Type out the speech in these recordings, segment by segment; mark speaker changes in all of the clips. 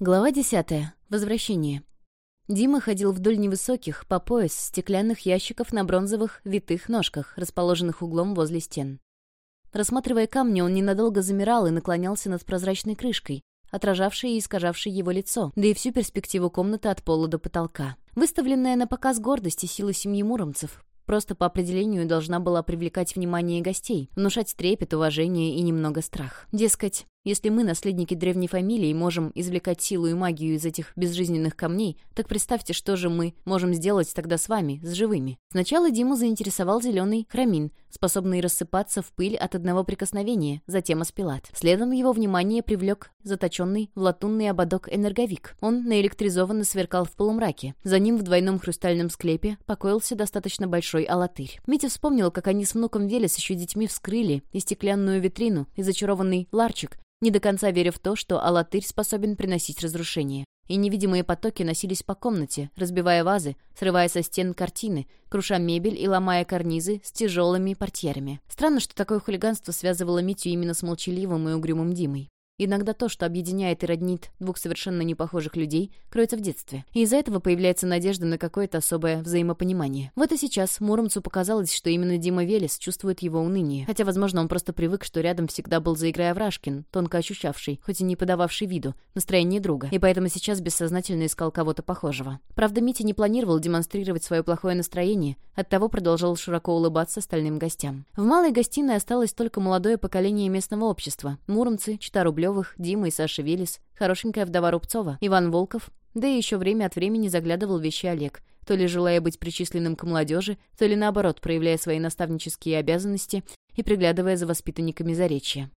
Speaker 1: Глава десятая. Возвращение. Дима ходил вдоль невысоких, по пояс, стеклянных ящиков на бронзовых, витых ножках, расположенных углом возле стен. Рассматривая камни, он ненадолго замирал и наклонялся над прозрачной крышкой, отражавшей и искажавшей его лицо, да и всю перспективу комнаты от пола до потолка. Выставленная на показ гордость и сила семьи муромцев просто по определению должна была привлекать внимание гостей, внушать трепет, уважение и немного страх. Дескать, если мы, наследники древней фамилии, можем извлекать силу и магию из этих безжизненных камней, так представьте, что же мы можем сделать тогда с вами, с живыми. Сначала Диму заинтересовал зеленый хромин, способный рассыпаться в пыль от одного прикосновения, затем аспилат. Следом его внимание привлек заточенный в латунный ободок энерговик. Он наэлектризованно сверкал в полумраке. За ним в двойном хрустальном склепе покоился достаточно большой алатырь. Митя вспомнил, как они с внуком Велес еще детьми вскрыли и стеклянную витрину, и зачарованный ларчик, не до конца веря в то, что Алатырь способен приносить разрушение. И невидимые потоки носились по комнате, разбивая вазы, срывая со стен картины, круша мебель и ломая карнизы с тяжелыми портьерами. Странно, что такое хулиганство связывало Митю именно с молчаливым и угрюмым Димой. Иногда то, что объединяет и роднит двух совершенно непохожих людей, кроется в детстве. И из-за этого появляется надежда на какое-то особое взаимопонимание. Вот и сейчас Муромцу показалось, что именно Дима Велес чувствует его уныние. Хотя, возможно, он просто привык, что рядом всегда был заиграя Врашкин, тонко ощущавший, хоть и не подававший виду, настроение друга. И поэтому сейчас бессознательно искал кого-то похожего. Правда, Митя не планировал демонстрировать свое плохое настроение, оттого продолжал широко улыбаться остальным гостям. В малой гостиной осталось только молодое поколение местного общества. Муромцы, Чита-Рублев, Рублевых, Дима и Саша Велес, хорошенькая вдова Рубцова, Иван Волков, да и еще время от времени заглядывал вещи Олег, то ли желая быть причисленным к молодежи, то ли наоборот, проявляя свои наставнические обязанности и приглядывая за воспитанниками Заречья.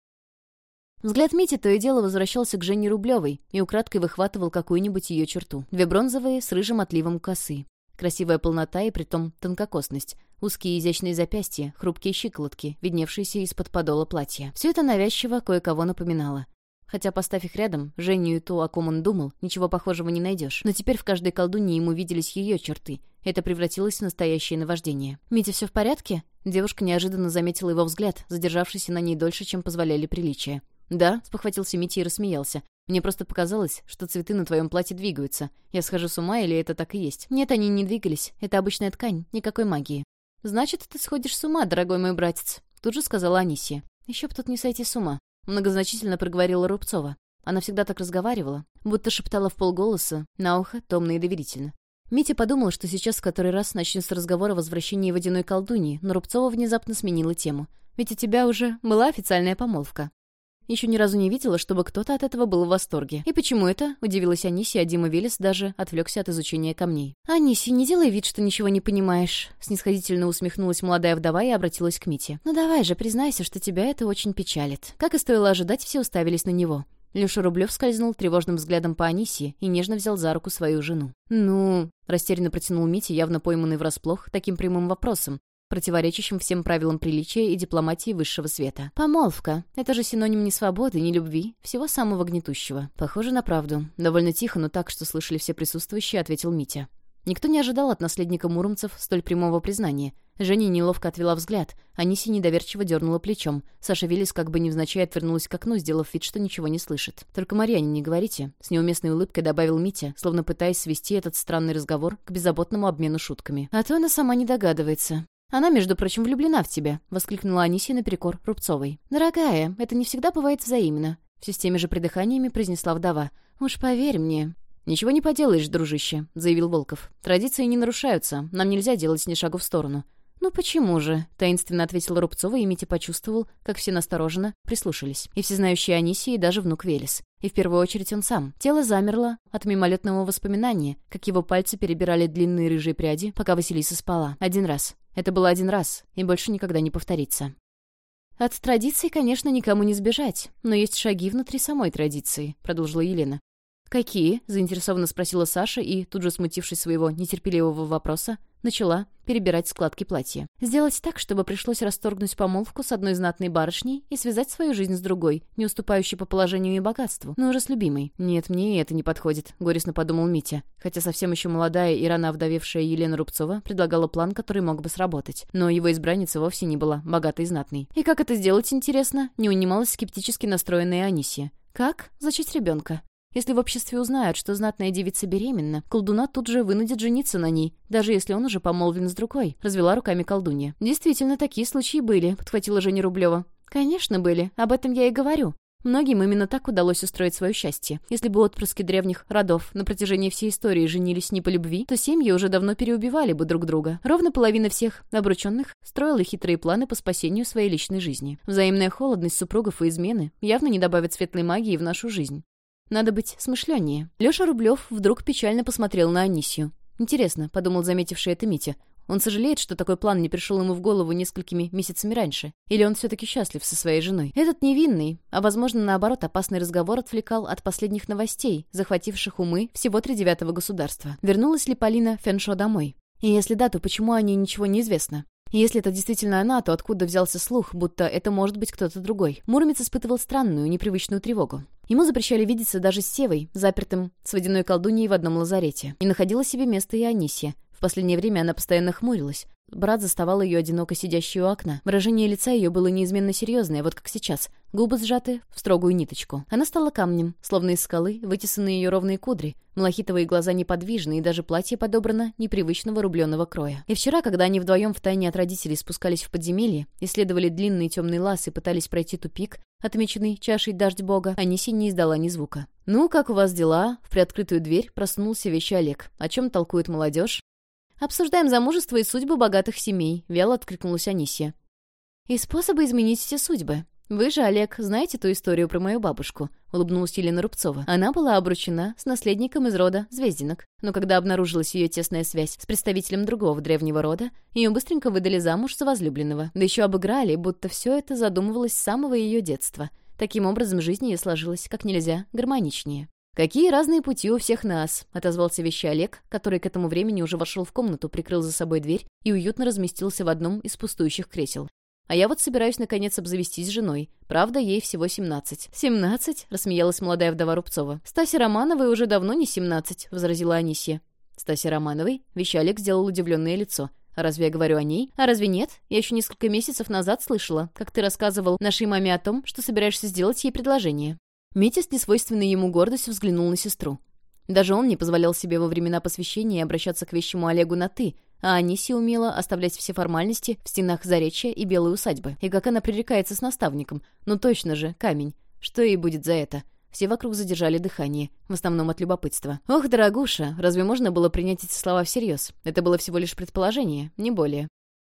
Speaker 1: Взгляд Мити то и дело возвращался к Жене Рублевой и украдкой выхватывал какую-нибудь ее черту. Две бронзовые с рыжим отливом косы. Красивая полнота и притом тонкокосность. Узкие изящные запястья, хрупкие щиколотки, видневшиеся из-под подола платья. Все это навязчиво кое-кого напоминало. Хотя, поставь их рядом, Женю и ту, о ком он думал, ничего похожего не найдешь. Но теперь в каждой колдунье ему виделись ее черты. Это превратилось в настоящее наваждение. «Митя, все в порядке?» Девушка неожиданно заметила его взгляд, задержавшийся на ней дольше, чем позволяли приличия. «Да», — спохватился Митя и рассмеялся. «Мне просто показалось, что цветы на твоем платье двигаются. Я схожу с ума или это так и есть?» «Нет, они не двигались. Это обычная ткань, никакой магии». «Значит, ты сходишь с ума, дорогой мой братец», — тут же сказала Анисия. «Еще б тут не сойти с ума. Многозначительно проговорила Рубцова. Она всегда так разговаривала, будто шептала в полголоса, на ухо, томно и доверительно. Митя подумал, что сейчас в который раз начнется разговор о возвращении водяной колдуньи, но Рубцова внезапно сменила тему. «Ведь у тебя уже была официальная помолвка». Еще ни разу не видела, чтобы кто-то от этого был в восторге. «И почему это?» — удивилась Анисия, а Дима Велес даже отвлекся от изучения камней. «Анисия, не делай вид, что ничего не понимаешь», — снисходительно усмехнулась молодая вдова и обратилась к Мите. «Ну давай же, признайся, что тебя это очень печалит». Как и стоило ожидать, все уставились на него. Леша Рублев скользнул тревожным взглядом по Анисии и нежно взял за руку свою жену. «Ну...» — растерянно протянул Митя, явно пойманный врасплох, таким прямым вопросом, противоречащим всем правилам приличия и дипломатии высшего света. Помолвка. Это же синоним не свободы, не любви, всего самого гнетущего. Похоже на правду. Довольно тихо, но так, что слышали все присутствующие, ответил Митя. Никто не ожидал от наследника Муромцев столь прямого признания. Женя неловко отвела взгляд. Аниси недоверчиво дернула плечом. Саша Велес как бы невзначай отвернулась к окну, сделав вид, что ничего не слышит. «Только Марьяне не говорите», — с неуместной улыбкой добавил Митя, словно пытаясь свести этот странный разговор к беззаботному обмену шутками. «А то она сама не догадывается. «Она, между прочим, влюблена в тебя», — воскликнула Анисия наперекор Рубцовой. «Дорогая, это не всегда бывает взаимно», — все с теми же придыханиями произнесла вдова. «Уж поверь мне». «Ничего не поделаешь, дружище», — заявил Волков. «Традиции не нарушаются. Нам нельзя делать ни шагу в сторону. «Ну почему же?» — таинственно ответила Рубцова, и Митя почувствовал, как все настороженно прислушались. И всезнающие Анисия, и даже внук Велес. И в первую очередь он сам. Тело замерло от мимолетного воспоминания, как его пальцы перебирали длинные рыжие пряди, пока Василиса спала. Один раз. Это было один раз, и больше никогда не повторится. «От традиций, конечно, никому не сбежать, но есть шаги внутри самой традиции», — продолжила Елена. «Какие?» — заинтересованно спросила Саша и, тут же смутившись своего нетерпеливого вопроса, начала перебирать складки платья. Сделать так, чтобы пришлось расторгнуть помолвку с одной знатной барышней и связать свою жизнь с другой, не уступающей по положению и богатству, но уже с любимой. «Нет, мне и это не подходит», — горестно подумал Митя. Хотя совсем еще молодая и рано овдовевшая Елена Рубцова предлагала план, который мог бы сработать. Но его избранница вовсе не была богатой и знатной. И как это сделать, интересно? Не унималась скептически настроенная Анисия. «Как? Зачать ребенка?» Если в обществе узнают, что знатная девица беременна, колдуна тут же вынудит жениться на ней, даже если он уже помолвлен с другой», — развела руками колдунья. «Действительно, такие случаи были», — подхватила Женя Рублева. «Конечно были, об этом я и говорю. Многим именно так удалось устроить свое счастье. Если бы отпрыски древних родов на протяжении всей истории женились не по любви, то семьи уже давно переубивали бы друг друга. Ровно половина всех обрученных строила хитрые планы по спасению своей личной жизни. Взаимная холодность супругов и измены явно не добавит светлой магии в нашу жизнь. Надо быть смышленнее. Лёша Рублев вдруг печально посмотрел на Анисию. «Интересно», — подумал заметивший это Митя, он сожалеет, что такой план не пришел ему в голову несколькими месяцами раньше. Или он все-таки счастлив со своей женой. Этот невинный, а, возможно, наоборот, опасный разговор отвлекал от последних новостей, захвативших умы всего тридевятого государства. Вернулась ли Полина Феншо домой? И если да, то почему о ней ничего не известно? Если это действительно она, то откуда взялся слух, будто это может быть кто-то другой? Муромец испытывал странную, непривычную тревогу. Ему запрещали видеться даже с Севой, запертым с водяной колдуньей в одном лазарете. И находила себе место и Анисия, последнее время она постоянно хмурилась. Брат заставал ее одиноко сидящей у окна. Выражение лица ее было неизменно серьезное, вот как сейчас. Губы сжаты в строгую ниточку. Она стала камнем, словно из скалы, вытесаны ее ровные кудри. Малахитовые глаза неподвижны, и даже платье подобрано непривычного рубленого кроя. И вчера, когда они вдвоем втайне от родителей спускались в подземелье, исследовали длинный темный лаз и пытались пройти тупик, отмеченный чашей дождь бога, Аниси не издала ни звука. «Ну, как у вас дела?» В приоткрытую дверь проснулся вещи Олег. О чем толкует молодежь? «Обсуждаем замужество и судьбы богатых семей», — вяло откликнулась Анисия. «И способы изменить эти судьбы. Вы же, Олег, знаете ту историю про мою бабушку?» — улыбнулась Елена Рубцова. Она была обручена с наследником из рода Звездинок. Но когда обнаружилась ее тесная связь с представителем другого древнего рода, ее быстренько выдали замуж за возлюбленного. Да еще обыграли, будто все это задумывалось с самого ее детства. Таким образом, жизнь ее сложилась как нельзя гармоничнее. «Какие разные пути у всех нас», — отозвался вещи Олег, который к этому времени уже вошел в комнату, прикрыл за собой дверь и уютно разместился в одном из пустующих кресел. «А я вот собираюсь, наконец, обзавестись женой. Правда, ей всего семнадцать». «Семнадцать?» — рассмеялась молодая вдова Рубцова. «Стасе Романовой уже давно не семнадцать», — возразила Анисия. «Стасе Романовой?» — вещи Олег сделал удивленное лицо. «А разве я говорю о ней? А разве нет? Я еще несколько месяцев назад слышала, как ты рассказывал нашей маме о том, что собираешься сделать ей предложение». Митя с несвойственной ему гордостью взглянул на сестру. Даже он не позволял себе во времена посвящения обращаться к вещему Олегу на «ты», а Анисия умела оставлять все формальности в стенах Заречья и Белой усадьбы. И как она пререкается с наставником. Ну точно же, камень. Что ей будет за это? Все вокруг задержали дыхание, в основном от любопытства. «Ох, дорогуша, разве можно было принять эти слова всерьез? Это было всего лишь предположение, не более.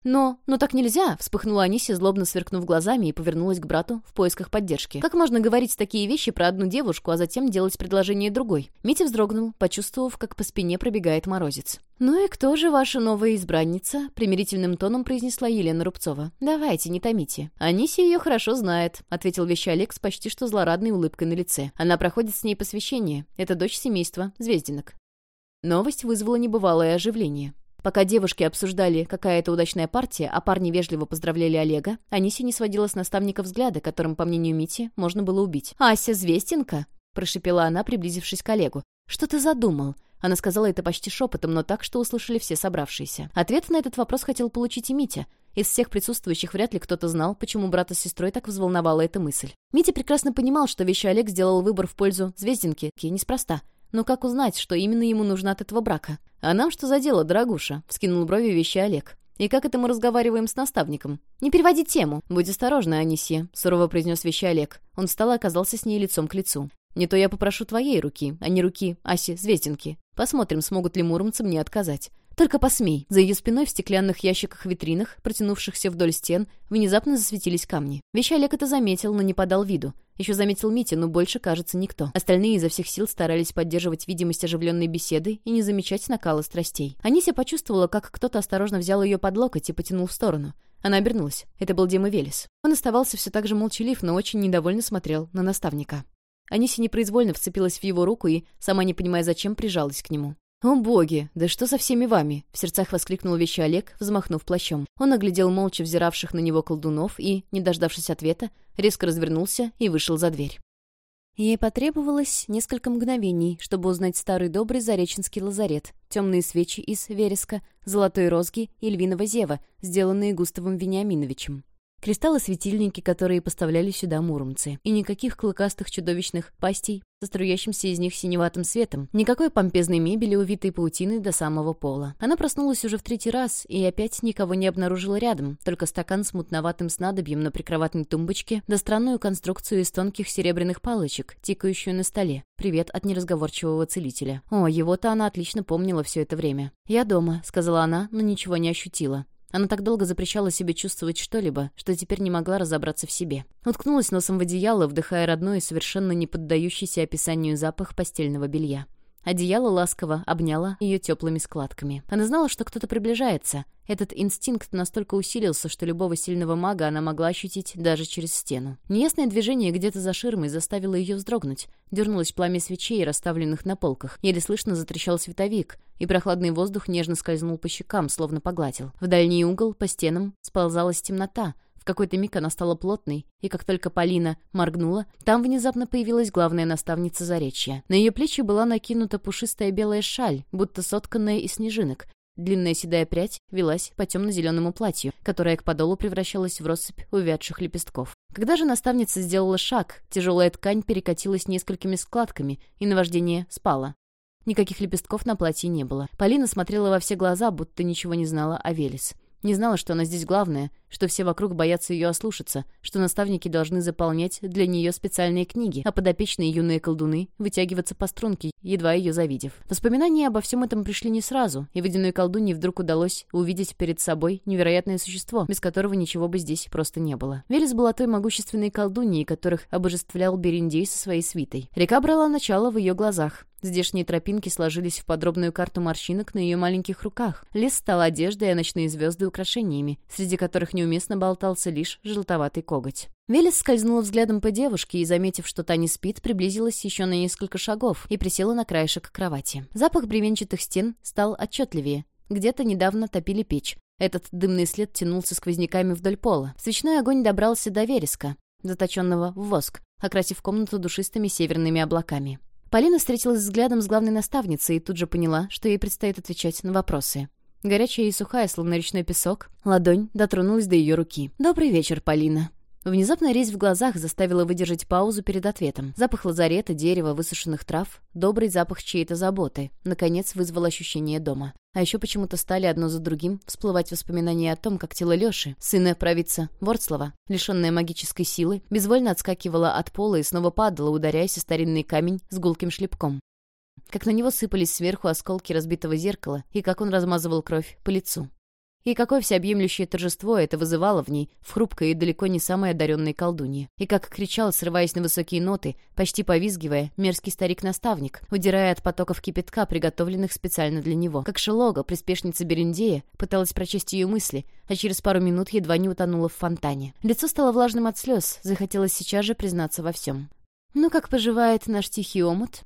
Speaker 1: «Но... но так нельзя!» — вспыхнула Анисия, злобно сверкнув глазами и повернулась к брату в поисках поддержки. «Как можно говорить такие вещи про одну девушку, а затем делать предложение другой?» Митя вздрогнул, почувствовав, как по спине пробегает морозец. «Ну и кто же ваша новая избранница?» — примирительным тоном произнесла Елена Рубцова. «Давайте, не томите». «Анисия ее хорошо знает», — ответил вещи Олег с почти что злорадной улыбкой на лице. «Она проходит с ней посвящение. Это дочь семейства, Звездинок». Новость вызвала небывалое оживление. Пока девушки обсуждали, какая это удачная партия, а парни вежливо поздравляли Олега, Аниси не сводила с наставника взгляда, которым, по мнению Мити, можно было убить. «Ася Звестенко?» — прошипела она, приблизившись к Олегу. «Что ты задумал?» Она сказала это почти шепотом, но так, что услышали все собравшиеся. Ответ на этот вопрос хотел получить и Митя. Из всех присутствующих вряд ли кто-то знал, почему брата с сестрой так взволновала эта мысль. Митя прекрасно понимал, что вещи Олег сделал выбор в пользу Звездинки, неспроста. Но как узнать, что именно ему нужно от этого брака? «А нам что за дело, дорогуша?» — вскинул брови вещи Олег. «И как это мы разговариваем с наставником?» «Не переводи тему!» «Будь осторожна, Анисия», — сурово произнес вещи Олег. Он встал и оказался с ней лицом к лицу. «Не то я попрошу твоей руки, а не руки Аси Звездинки. Посмотрим, смогут ли муромцы мне отказать. «Только посмей!» За ее спиной в стеклянных ящиках-витринах, протянувшихся вдоль стен, внезапно засветились камни. Вещь Олег это заметил, но не подал виду. Еще заметил Митя, но больше, кажется, никто. Остальные изо всех сил старались поддерживать видимость оживленной беседы и не замечать накала страстей. Анися почувствовала, как кто-то осторожно взял ее под локоть и потянул в сторону. Она обернулась. Это был Дима Велес. Он оставался все так же молчалив, но очень недовольно смотрел на наставника. Анися непроизвольно вцепилась в его руку и, сама не понимая зачем, прижалась к нему. «О боги, да что со всеми вами?» — в сердцах воскликнул вещи Олег, взмахнув плащом. Он оглядел молча взиравших на него колдунов и, не дождавшись ответа, резко развернулся и вышел за дверь. Ей потребовалось несколько мгновений, чтобы узнать старый добрый Зареченский лазарет, темные свечи из вереска, золотой розги и львиного зева, сделанные Густавом Вениаминовичем. Кристаллы-светильники, которые поставляли сюда муромцы. И никаких клыкастых чудовищных пастей со струящимся из них синеватым светом. Никакой помпезной мебели, увитой паутиной до самого пола. Она проснулась уже в третий раз и опять никого не обнаружила рядом, только стакан с мутноватым снадобьем на прикроватной тумбочке, да странную конструкцию из тонких серебряных палочек, тикающую на столе. Привет от неразговорчивого целителя. О, его-то она отлично помнила все это время. «Я дома», — сказала она, но ничего не ощутила. Она так долго запрещала себе чувствовать что-либо, что теперь не могла разобраться в себе. Уткнулась носом в одеяло, вдыхая родной и совершенно не поддающийся описанию запах постельного белья. Одеяло ласково обняло ее теплыми складками. Она знала, что кто-то приближается. Этот инстинкт настолько усилился, что любого сильного мага она могла ощутить даже через стену. Неясное движение где-то за ширмой заставило ее вздрогнуть. Дернулось пламя свечей, расставленных на полках. Еле слышно затрещал световик, и прохладный воздух нежно скользнул по щекам, словно погладил. В дальний угол, по стенам, сползалась темнота — какой-то миг она стала плотной, и как только Полина моргнула, там внезапно появилась главная наставница Заречья. На ее плечи была накинута пушистая белая шаль, будто сотканная из снежинок. Длинная седая прядь велась по темно-зеленому платью, которое к подолу превращалось в россыпь увядших лепестков. Когда же наставница сделала шаг, тяжелая ткань перекатилась несколькими складками, и наваждение спало. Никаких лепестков на платье не было. Полина смотрела во все глаза, будто ничего не знала о Велес. Не знала, что она здесь главная, что все вокруг боятся ее ослушаться, что наставники должны заполнять для нее специальные книги, а подопечные юные колдуны вытягиваться по струнке, едва ее завидев. Воспоминания обо всем этом пришли не сразу, и водяной колдунье вдруг удалось увидеть перед собой невероятное существо, без которого ничего бы здесь просто не было. Велес была той могущественной колдуньей, которых обожествлял Бериндей со своей свитой. Река брала начало в ее глазах. Здешние тропинки сложились в подробную карту морщинок на ее маленьких руках. Лес стал одеждой, а ночные звезды — украшениями, среди которых неуместно болтался лишь желтоватый коготь. Велес скользнула взглядом по девушке и, заметив, что та не спит, приблизилась еще на несколько шагов и присела на краешек кровати. Запах бревенчатых стен стал отчетливее. Где-то недавно топили печь. Этот дымный след тянулся сквозняками вдоль пола. Свечной огонь добрался до вереска, заточенного в воск, окрасив комнату душистыми северными облаками. Полина встретилась взглядом с главной наставницей и тут же поняла, что ей предстоит отвечать на вопросы. Горячая и сухая, словно речной песок, ладонь дотронулась до ее руки. «Добрый вечер, Полина». Внезапная резь в глазах заставила выдержать паузу перед ответом. Запах лазарета, дерева, высушенных трав, добрый запах чьей-то заботы, наконец вызвал ощущение дома. А еще почему-то стали одно за другим всплывать воспоминания о том, как тело Лёши, сына провидца Ворцлава, лишенное магической силы, безвольно отскакивало от пола и снова падало, ударяясь о старинный камень с гулким шлепком. Как на него сыпались сверху осколки разбитого зеркала и как он размазывал кровь по лицу. И какое всеобъемлющее торжество это вызывало в ней, в хрупкой и далеко не самой одаренной колдунье. И как кричал, срываясь на высокие ноты, почти повизгивая, мерзкий старик-наставник, удирая от потоков кипятка, приготовленных специально для него. Как Шелога, приспешница Берендея, пыталась прочесть ее мысли, а через пару минут едва не утонула в фонтане. Лицо стало влажным от слез, захотелось сейчас же признаться во всем. «Ну, как поживает наш тихий омут?»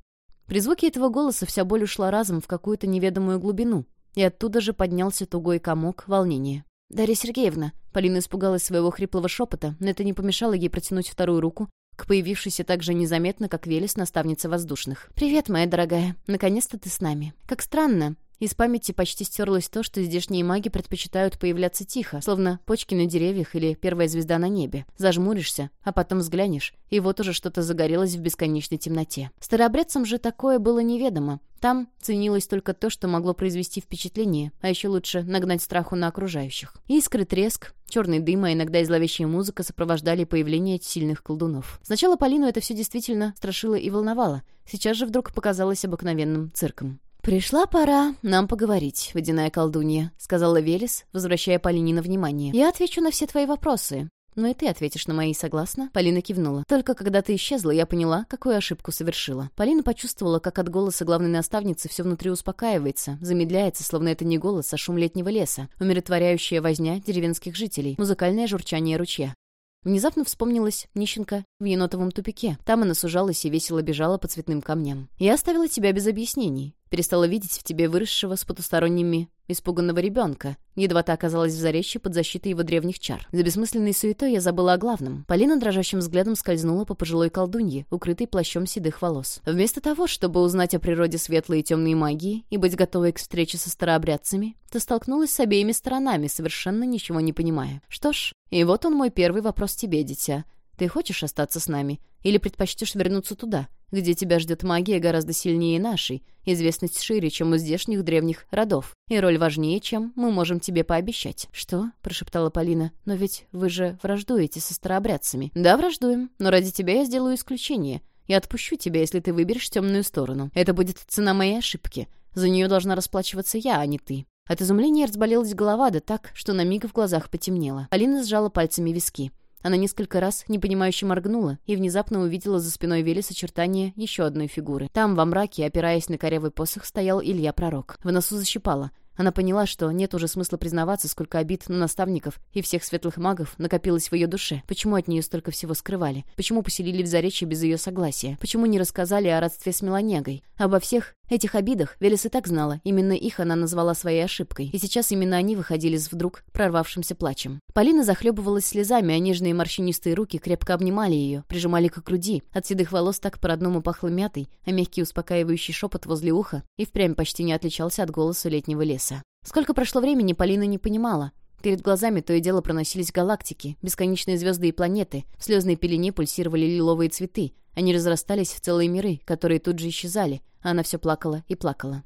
Speaker 1: При звуке этого голоса вся боль ушла разом в какую-то неведомую глубину, и оттуда же поднялся тугой комок волнения. «Дарья Сергеевна!» Полина испугалась своего хриплого шепота, но это не помешало ей протянуть вторую руку к появившейся так же незаметно, как Велес, наставница воздушных. «Привет, моя дорогая. Наконец-то ты с нами. Как странно. Из памяти почти стерлось то, что здешние маги предпочитают появляться тихо, словно почки на деревьях или первая звезда на небе. Зажмуришься, а потом взглянешь, и вот уже что-то загорелось в бесконечной темноте. Старообрядцам же такое было неведомо. Там ценилось только то, что могло произвести впечатление, а еще лучше нагнать страху на окружающих. Искры, треск, черный дым, а иногда и зловещая музыка сопровождали появление сильных колдунов. Сначала Полину это все действительно страшило и волновало. Сейчас же вдруг показалось обыкновенным цирком. «Пришла пора нам поговорить, водяная колдунья», — сказала Велес, возвращая Полине на внимание. «Я отвечу на все твои вопросы. Но и ты ответишь на мои, согласна?» Полина кивнула. «Только когда ты исчезла, я поняла, какую ошибку совершила». Полина почувствовала, как от голоса главной наставницы все внутри успокаивается, замедляется, словно это не голос, а шум летнего леса, умиротворяющая возня деревенских жителей, музыкальное журчание ручья. Внезапно вспомнилась нищенка в енотовом тупике. Там она сужалась и весело бежала по цветным камням. «Я оставила тебя без объяснений. Перестала видеть в тебе выросшего с потусторонними испуганного ребенка. Едва та оказалась в заречье под защитой его древних чар. За бессмысленной суетой я забыла о главном. Полина дрожащим взглядом скользнула по пожилой колдунье, укрытой плащом седых волос. Вместо того, чтобы узнать о природе светлой и темной магии и быть готовой к встрече со старообрядцами, ты столкнулась с обеими сторонами, совершенно ничего не понимая. Что ж, и вот он мой первый вопрос тебе, дитя. Ты хочешь остаться с нами? Или предпочтешь вернуться туда, где тебя ждет магия гораздо сильнее нашей, известность шире, чем у здешних древних родов, и роль важнее, чем мы можем тебе пообещать?» «Что?» — прошептала Полина. «Но ведь вы же враждуете со старообрядцами». «Да, враждуем, но ради тебя я сделаю исключение. Я отпущу тебя, если ты выберешь темную сторону. Это будет цена моей ошибки. За нее должна расплачиваться я, а не ты». От изумления разболелась голова, да так, что на миг в глазах потемнело. Полина сжала пальцами виски. Она несколько раз непонимающе моргнула и внезапно увидела за спиной Велес очертания еще одной фигуры. Там, во мраке, опираясь на корявый посох, стоял Илья Пророк. В носу защипала. Она поняла, что нет уже смысла признаваться, сколько обид на наставников и всех светлых магов накопилось в ее душе. Почему от нее столько всего скрывали? Почему поселили в Заречье без ее согласия? Почему не рассказали о родстве с Меланегой? Обо всех этих обидах Велес и так знала. Именно их она назвала своей ошибкой. И сейчас именно они выходили с вдруг прорвавшимся плачем. Полина захлебывалась слезами, а нежные морщинистые руки крепко обнимали ее, прижимали к груди. От седых волос так по-родному пахло мятой, а мягкий успокаивающий шепот возле уха и впрямь почти не отличался от голоса летнего леса. Сколько прошло времени, Полина не понимала. Перед глазами то и дело проносились галактики, бесконечные звезды и планеты, в слезной пелене пульсировали лиловые цветы. Они разрастались в целые миры, которые тут же исчезали, она все плакала и плакала.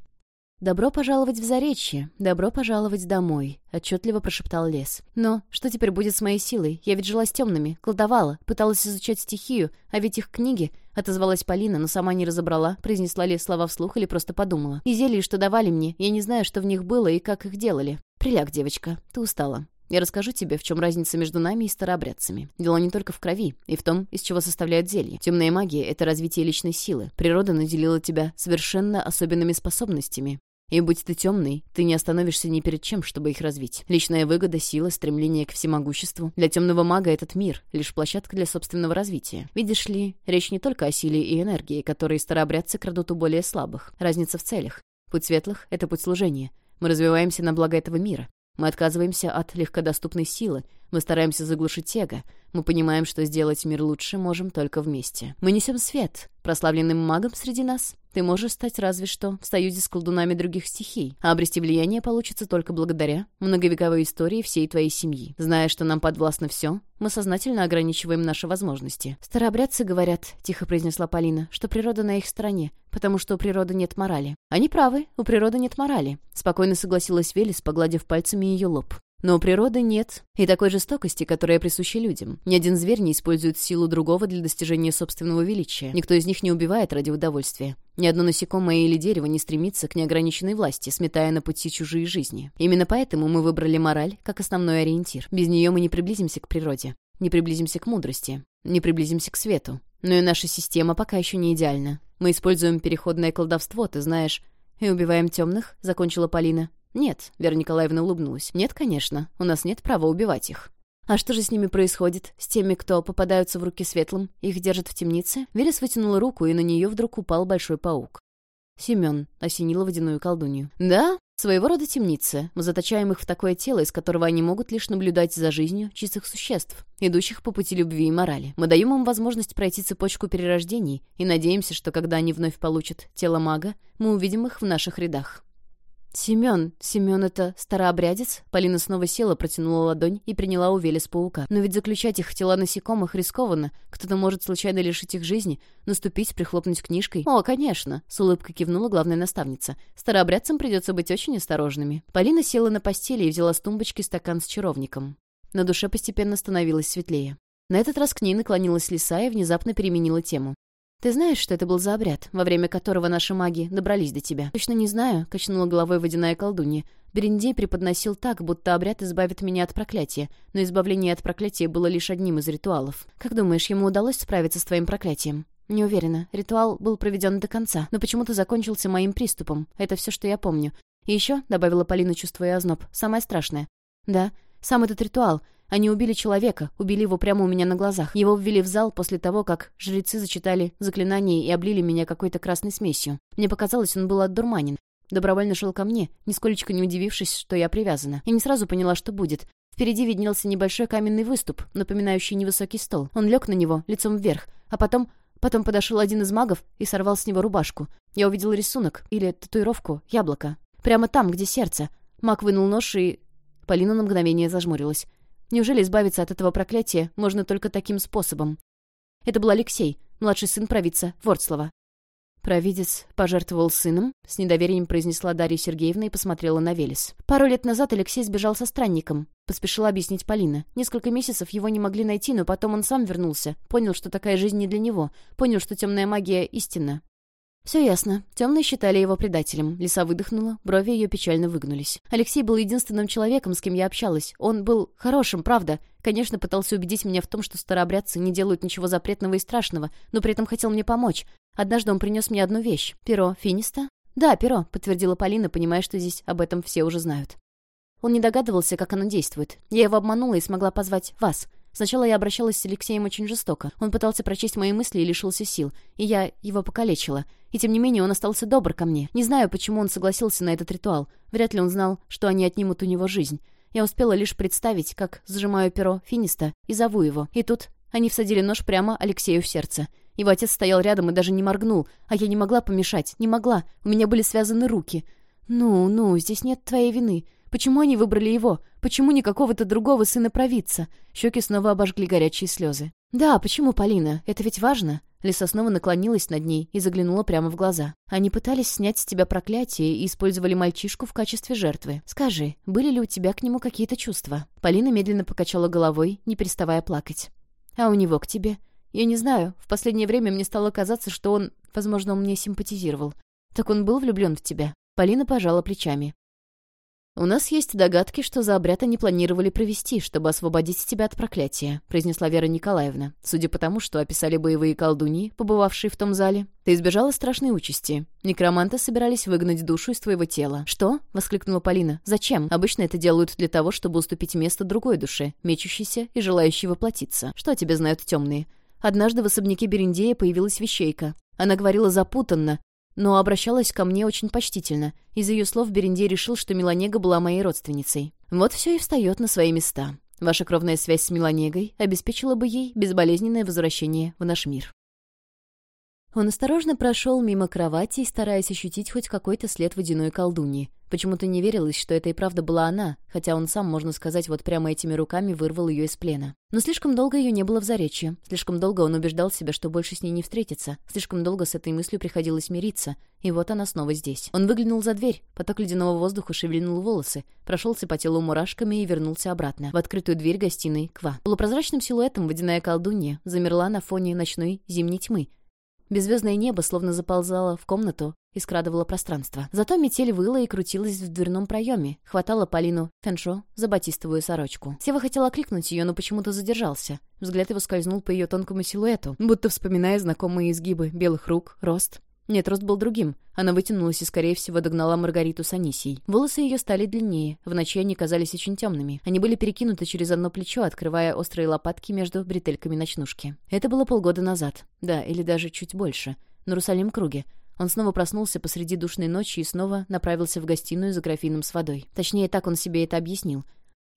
Speaker 1: «Добро пожаловать в Заречье, добро пожаловать домой», — отчетливо прошептал лес. «Но что теперь будет с моей силой? Я ведь жила с темными, кладовала, пыталась изучать стихию, а ведь их книги...» — отозвалась Полина, но сама не разобрала, произнесла ли слова вслух или просто подумала. «И зелья, что давали мне, я не знаю, что в них было и как их делали. Приляг, девочка, ты устала. Я расскажу тебе, в чем разница между нами и старообрядцами. Дело не только в крови, и в том, из чего составляют зелья. Темная магия — это развитие личной силы. Природа наделила тебя совершенно особенными способностями. И будь ты темный, ты не остановишься ни перед чем, чтобы их развить. Личная выгода, сила, стремление к всемогуществу. Для темного мага этот мир — лишь площадка для собственного развития. Видишь ли, речь не только о силе и энергии, которые старообрядцы крадут у более слабых. Разница в целях. Путь светлых — это путь служения. Мы развиваемся на благо этого мира. Мы отказываемся от легкодоступной силы, мы стараемся заглушить эго. Мы понимаем, что сделать мир лучше можем только вместе. Мы несем свет. Прославленным магом среди нас ты можешь стать разве что в союзе с колдунами других стихий, а обрести влияние получится только благодаря многовековой истории всей твоей семьи. Зная, что нам подвластно все, мы сознательно ограничиваем наши возможности. «Старообрядцы говорят», — тихо произнесла Полина, «что природа на их стороне, потому что у природы нет морали». «Они правы, у природы нет морали», — спокойно согласилась Велес, погладив пальцами ее лоб. Но у природы нет и такой жестокости, которая присуща людям. Ни один зверь не использует силу другого для достижения собственного величия. Никто из них не убивает ради удовольствия. Ни одно насекомое или дерево не стремится к неограниченной власти, сметая на пути чужие жизни. Именно поэтому мы выбрали мораль как основной ориентир. Без нее мы не приблизимся к природе, не приблизимся к мудрости, не приблизимся к свету. Но и наша система пока еще не идеальна. Мы используем переходное колдовство, ты знаешь, и убиваем темных, закончила Полина. «Нет», — Вера Николаевна улыбнулась. «Нет, конечно. У нас нет права убивать их». «А что же с ними происходит? С теми, кто попадаются в руки светлым? Их держат в темнице?» Велес вытянула руку, и на нее вдруг упал большой паук. Семен осенила водяную колдунью. «Да, своего рода темница. Мы заточаем их в такое тело, из которого они могут лишь наблюдать за жизнью чистых существ, идущих по пути любви и морали. Мы даем им возможность пройти цепочку перерождений и надеемся, что когда они вновь получат тело мага, мы увидим их в наших рядах». «Семен! Семен — это старообрядец?» Полина снова села, протянула ладонь и приняла у Велес паука. «Но ведь заключать их в тела насекомых рискованно. Кто-то может случайно лишить их жизни, наступить, прихлопнуть книжкой». «О, конечно!» — с улыбкой кивнула главная наставница. «Старообрядцам придется быть очень осторожными». Полина села на постели и взяла с тумбочки стакан с чаровником. На душе постепенно становилось светлее. На этот раз к ней наклонилась лиса и внезапно переменила тему. «Ты знаешь, что это был за обряд, во время которого наши маги добрались до тебя?» «Точно не знаю», — качнула головой водяная колдунья. Берендей преподносил так, будто обряд избавит меня от проклятия, но избавление от проклятия было лишь одним из ритуалов. Как думаешь, ему удалось справиться с твоим проклятием? Не уверена. Ритуал был проведен до конца, но почему-то закончился моим приступом. Это все, что я помню. И еще, — добавила Полина, чувствуя озноб, — самое страшное. Да, сам этот ритуал. Они убили человека, убили его прямо у меня на глазах. Его ввели в зал после того, как жрецы зачитали заклинание и облили меня какой-то красной смесью. Мне показалось, он был отдурманен. Добровольно шел ко мне, нисколечко не удивившись, что я привязана. И не сразу поняла, что будет. Впереди виднелся небольшой каменный выступ, напоминающий невысокий стол. Он лег на него, лицом вверх, а потом... Потом подошел один из магов и сорвал с него рубашку. Я увидел рисунок, или татуировку, яблоко. Прямо там, где сердце. Маг вынул нож и... Полина на мгновение зажмурилась. Неужели избавиться от этого проклятия можно только таким способом? Это был Алексей, младший сын провидца Вордслава. «Провидец пожертвовал сыном?» — с недоверием произнесла Дарья Сергеевна и посмотрела на Велес. «Пару лет назад Алексей сбежал со странником», — поспешила объяснить Полина. «Несколько месяцев его не могли найти, но потом он сам вернулся. Понял, что такая жизнь не для него. Понял, что темная магия истинна. «Все ясно. Темные считали его предателем». Лиса выдохнула, брови ее печально выгнулись. Алексей был единственным человеком, с кем я общалась. Он был хорошим, правда. Конечно, пытался убедить меня в том, что старообрядцы не делают ничего запретного и страшного, но при этом хотел мне помочь. Однажды он принес мне одну вещь. Перо Финиста? «Да, перо», — подтвердила Полина, понимая, что здесь об этом все уже знают. Он не догадывался, как оно действует. Я его обманула и смогла позвать вас. Сначала я обращалась с Алексеем очень жестоко. Он пытался прочесть мои мысли и лишился сил. И я его покалечила. И тем не менее он остался добр ко мне. Не знаю, почему он согласился на этот ритуал. Вряд ли он знал, что они отнимут у него жизнь. Я успела лишь представить, как сжимаю перо Финиста и зову его. И тут они всадили нож прямо Алексею в сердце. Его отец стоял рядом и даже не моргнул, а я не могла помешать, не могла. У меня были связаны руки. «Ну, ну, здесь нет твоей вины. Почему они выбрали его? Почему не какого-то другого сына провидца? Щеки снова обожгли горячие слезы. «Да, почему, Полина? Это ведь важно?» Лиса снова наклонилась над ней и заглянула прямо в глаза. «Они пытались снять с тебя проклятие и использовали мальчишку в качестве жертвы. Скажи, были ли у тебя к нему какие-то чувства?» Полина медленно покачала головой, не переставая плакать. «А у него к тебе?» «Я не знаю. В последнее время мне стало казаться, что он... Возможно, он мне симпатизировал. Так он был влюблен в тебя?» Полина пожала плечами. «У нас есть догадки, что за обряд они планировали провести, чтобы освободить тебя от проклятия», произнесла Вера Николаевна. «Судя по тому, что описали боевые колдуньи, побывавшие в том зале, ты избежала страшной участи. Некроманты собирались выгнать душу из твоего тела». «Что?» — воскликнула Полина. «Зачем? Обычно это делают для того, чтобы уступить место другой душе, мечущейся и желающей воплотиться. Что о тебе знают темные?» Однажды в особняке Берендея появилась вещейка. Она говорила запутанно, но обращалась ко мне очень почтительно. Из ее слов Берендей решил, что Меланега была моей родственницей. Вот все и встает на свои места. Ваша кровная связь с Меланегой обеспечила бы ей безболезненное возвращение в наш мир. Он осторожно прошел мимо кровати, стараясь ощутить хоть какой-то след водяной колдуньи. Почему-то не верилось, что это и правда была она, хотя он сам, можно сказать, вот прямо этими руками вырвал ее из плена. Но слишком долго ее не было в заречье. Слишком долго он убеждал себя, что больше с ней не встретится. Слишком долго с этой мыслью приходилось мириться. И вот она снова здесь. Он выглянул за дверь. Поток ледяного воздуха шевельнул волосы, прошелся по телу мурашками и вернулся обратно. В открытую дверь гостиной Ква. Полупрозрачным силуэтом водяная колдунья замерла на фоне ночной зимней тьмы, Беззвездное небо словно заползало в комнату и скрадывало пространство. Зато метель выла и крутилась в дверном проеме, хватала Полину Фэншо за батистовую сорочку. Сева хотел окликнуть ее, но почему-то задержался. Взгляд его скользнул по ее тонкому силуэту, будто вспоминая знакомые изгибы белых рук, рост. Нет, рост был другим. Она вытянулась и, скорее всего, догнала Маргариту с Анисией. Волосы ее стали длиннее. В ночи они казались очень темными. Они были перекинуты через одно плечо, открывая острые лопатки между бретельками ночнушки. Это было полгода назад. Да, или даже чуть больше. На Русалим круге. Он снова проснулся посреди душной ночи и снова направился в гостиную за графином с водой. Точнее, так он себе это объяснил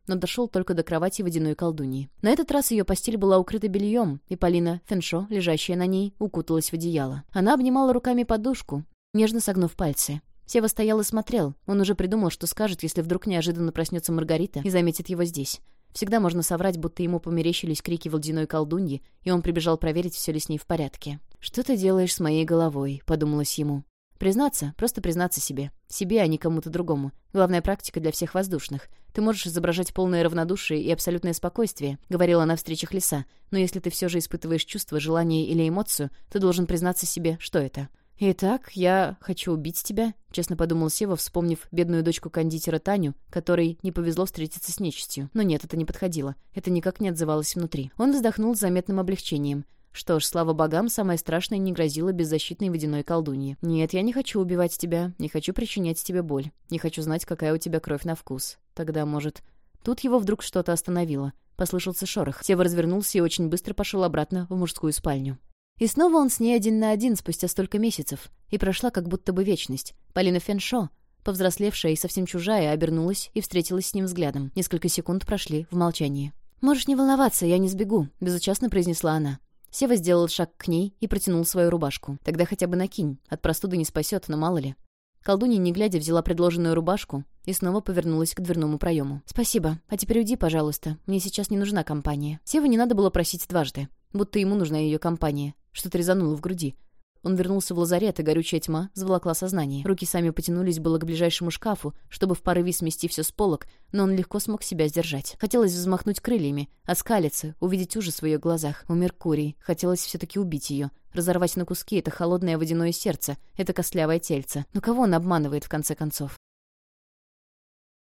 Speaker 1: но дошел только до кровати водяной колдуньи. На этот раз ее постель была укрыта бельем, и Полина Феншо, лежащая на ней, укуталась в одеяло. Она обнимала руками подушку, нежно согнув пальцы. Сева стоял и смотрел. Он уже придумал, что скажет, если вдруг неожиданно проснется Маргарита и заметит его здесь. Всегда можно соврать, будто ему померещились крики водяной колдуньи, и он прибежал проверить, все ли с ней в порядке. «Что ты делаешь с моей головой?» — подумалось ему. Признаться, просто признаться себе. Себе, а не кому-то другому. Главная практика для всех воздушных. Ты можешь изображать полное равнодушие и абсолютное спокойствие, говорила на встречах леса. Но если ты все же испытываешь чувство, желание или эмоцию, ты должен признаться себе, что это. «Итак, я хочу убить тебя», — честно подумал Сева, вспомнив бедную дочку кондитера Таню, которой не повезло встретиться с нечистью. Но нет, это не подходило. Это никак не отзывалось внутри. Он вздохнул с заметным облегчением. Что ж, слава богам, самое страшное не грозило беззащитной водяной колдунье. Нет, я не хочу убивать тебя, не хочу причинять тебе боль, не хочу знать, какая у тебя кровь на вкус. Тогда, может... Тут его вдруг что-то остановило. Послышался шорох. Сева развернулся и очень быстро пошел обратно в мужскую спальню. И снова он с ней один на один спустя столько месяцев. И прошла как будто бы вечность. Полина Феншо, повзрослевшая и совсем чужая, обернулась и встретилась с ним взглядом. Несколько секунд прошли в молчании. «Можешь не волноваться, я не сбегу», — безучастно произнесла она. Сева сделал шаг к ней и протянул свою рубашку. «Тогда хотя бы накинь. От простуды не спасет, но мало ли». Колдунья, не глядя, взяла предложенную рубашку и снова повернулась к дверному проему. «Спасибо. А теперь уйди, пожалуйста. Мне сейчас не нужна компания». Сева не надо было просить дважды. Будто ему нужна ее компания. Что-то резануло в груди. Он вернулся в лазарет, и горючая тьма заволокла сознание. Руки сами потянулись было к ближайшему шкафу, чтобы в порыве смести все с полок, но он легко смог себя сдержать. Хотелось взмахнуть крыльями, оскалиться, увидеть ужас в ее глазах. У Меркурий. Хотелось все-таки убить ее. Разорвать на куски это холодное водяное сердце, это костлявое тельце. Но кого он обманывает, в конце концов?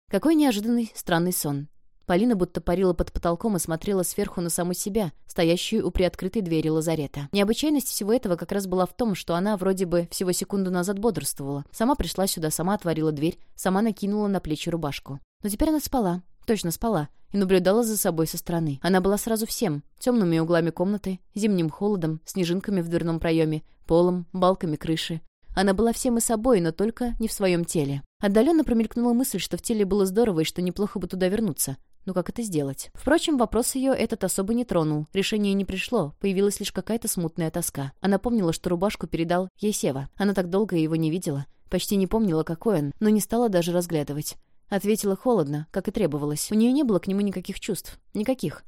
Speaker 1: Какой неожиданный, странный сон. Полина будто парила под потолком и смотрела сверху на саму себя, стоящую у приоткрытой двери лазарета. Необычайность всего этого как раз была в том, что она вроде бы всего секунду назад бодрствовала. Сама пришла сюда, сама отворила дверь, сама накинула на плечи рубашку. Но теперь она спала. Точно спала. И наблюдала за собой со стороны. Она была сразу всем. Темными углами комнаты, зимним холодом, снежинками в дверном проеме, полом, балками крыши. Она была всем и собой, но только не в своем теле. Отдаленно промелькнула мысль, что в теле было здорово и что неплохо бы туда вернуться. Но как это сделать? Впрочем, вопрос ее этот особо не тронул. Решение не пришло, появилась лишь какая-то смутная тоска. Она помнила, что рубашку передал ей Сева. Она так долго его не видела. Почти не помнила, какой он, но не стала даже разглядывать. Ответила холодно, как и требовалось. У нее не было к нему никаких чувств. Никаких.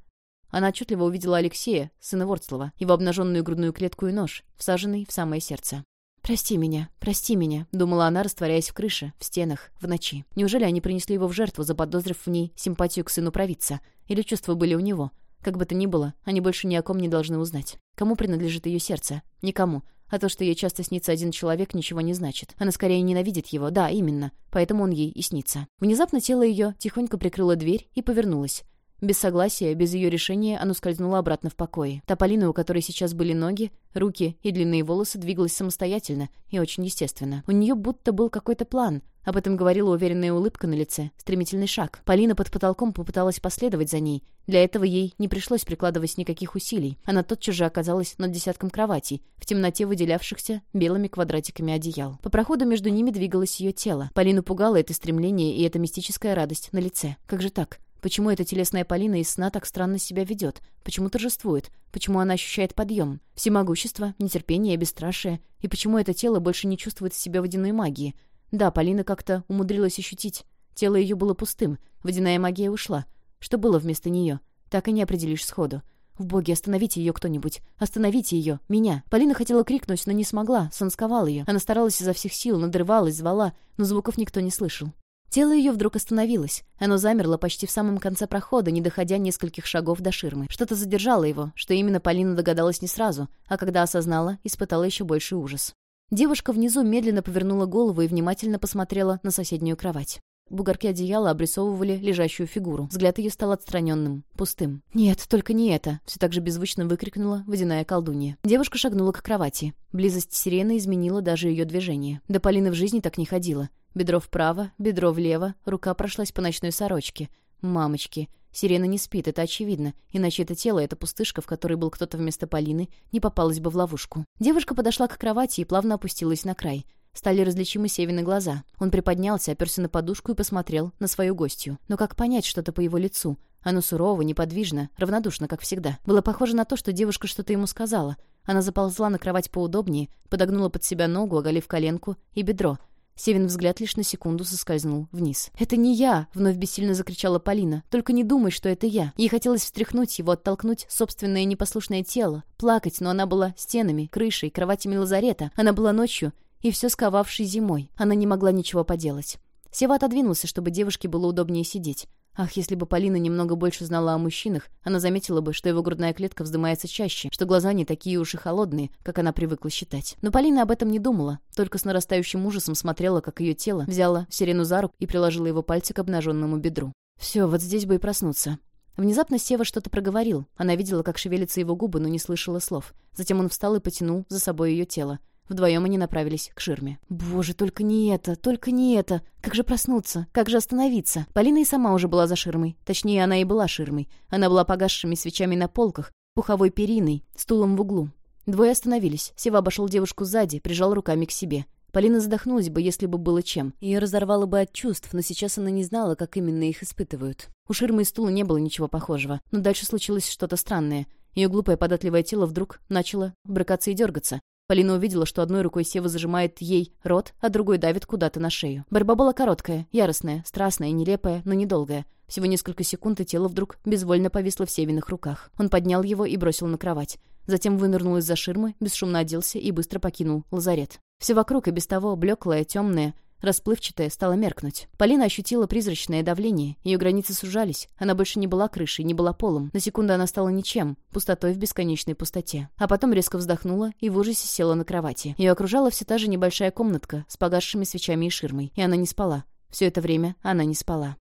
Speaker 1: Она отчетливо увидела Алексея, сына Ворцлова, его обнаженную грудную клетку и нож, всаженный в самое сердце. «Прости меня, прости меня», — думала она, растворяясь в крыше, в стенах, в ночи. Неужели они принесли его в жертву, заподозрив в ней симпатию к сыну провидца? Или чувства были у него? Как бы то ни было, они больше ни о ком не должны узнать. Кому принадлежит ее сердце? Никому. А то, что ей часто снится один человек, ничего не значит. Она скорее ненавидит его, да, именно. Поэтому он ей и снится. Внезапно тело ее тихонько прикрыло дверь и повернулось. Без согласия, без ее решения, оно скользнуло обратно в покое. Та Полина, у которой сейчас были ноги, руки и длинные волосы, двигалась самостоятельно и очень естественно. У нее будто был какой-то план. Об этом говорила уверенная улыбка на лице, стремительный шаг. Полина под потолком попыталась последовать за ней. Для этого ей не пришлось прикладывать никаких усилий. Она тотчас же оказалась над десятком кроватей, в темноте выделявшихся белыми квадратиками одеял. По проходу между ними двигалось ее тело. Полину пугало это стремление и эта мистическая радость на лице. Как же так? Почему эта телесная Полина из сна так странно себя ведет? Почему торжествует? Почему она ощущает подъем? Всемогущество, нетерпение, бесстрашие? И почему это тело больше не чувствует в себе водяной магии? Да, Полина как-то умудрилась ощутить. Тело ее было пустым, водяная магия ушла. Что было вместо нее? Так и не определишь сходу. В боге, остановите ее кто-нибудь. Остановите ее. Меня. Полина хотела крикнуть, но не смогла. Сон сковал ее. Она старалась изо всех сил, надрывалась, звала, но звуков никто не слышал. Тело ее вдруг остановилось. Оно замерло почти в самом конце прохода, не доходя нескольких шагов до ширмы. Что-то задержало его, что именно Полина догадалась не сразу, а когда осознала, испытала еще больший ужас. Девушка внизу медленно повернула голову и внимательно посмотрела на соседнюю кровать. Бугорки одеяла обрисовывали лежащую фигуру. Взгляд ее стал отстраненным, пустым. «Нет, только не это!» — все так же беззвучно выкрикнула водяная колдунья. Девушка шагнула к кровати. Близость сирены изменила даже ее движение. До Полины в жизни так не ходила. Бедро вправо, бедро влево, рука прошлась по ночной сорочке. Мамочки. Сирена не спит, это очевидно, иначе это тело, эта пустышка, в которой был кто-то вместо Полины, не попалась бы в ловушку. Девушка подошла к кровати и плавно опустилась на край. Стали различимы Севины глаза. Он приподнялся, оперся на подушку и посмотрел на свою гостью. Но как понять что-то по его лицу? Оно сурово, неподвижно, равнодушно, как всегда. Было похоже на то, что девушка что-то ему сказала. Она заползла на кровать поудобнее, подогнула под себя ногу, оголив коленку и бедро, Севин взгляд лишь на секунду соскользнул вниз. «Это не я!» — вновь бессильно закричала Полина. «Только не думай, что это я!» Ей хотелось встряхнуть его, оттолкнуть собственное непослушное тело, плакать, но она была стенами, крышей, кроватями лазарета. Она была ночью и все сковавшей зимой. Она не могла ничего поделать. Сева отодвинулся, чтобы девушке было удобнее сидеть. Ах, если бы Полина немного больше знала о мужчинах, она заметила бы, что его грудная клетка вздымается чаще, что глаза не такие уж и холодные, как она привыкла считать. Но Полина об этом не думала, только с нарастающим ужасом смотрела, как ее тело взяло сирену за руку и приложила его пальцы к обнаженному бедру. Все, вот здесь бы и проснуться. Внезапно Сева что-то проговорил. Она видела, как шевелятся его губы, но не слышала слов. Затем он встал и потянул за собой ее тело. Вдвоем они направились к ширме. «Боже, только не это, только не это! Как же проснуться? Как же остановиться?» Полина и сама уже была за ширмой. Точнее, она и была ширмой. Она была погасшими свечами на полках, пуховой периной, стулом в углу. Двое остановились. Сева обошел девушку сзади, прижал руками к себе. Полина задохнулась бы, если бы было чем. Ее разорвало бы от чувств, но сейчас она не знала, как именно их испытывают. У ширмы и стула не было ничего похожего, но дальше случилось что-то странное. Ее глупое податливое тело вдруг начало брыкаться и дергаться. Полина увидела, что одной рукой Сева зажимает ей рот, а другой давит куда-то на шею. Борьба была короткая, яростная, страстная нелепая, но недолгая. Всего несколько секунд, и тело вдруг безвольно повисло в Севиных руках. Он поднял его и бросил на кровать. Затем вынырнул из-за ширмы, бесшумно оделся и быстро покинул лазарет. Все вокруг и без того блеклое, темное, расплывчатое стало меркнуть. Полина ощутила призрачное давление, ее границы сужались, она больше не была крышей, не была полом. На секунду она стала ничем, пустотой в бесконечной пустоте. А потом резко вздохнула и в ужасе села на кровати. Ее окружала все та же небольшая комнатка с погасшими свечами и ширмой, и она не спала. Все это время она не спала.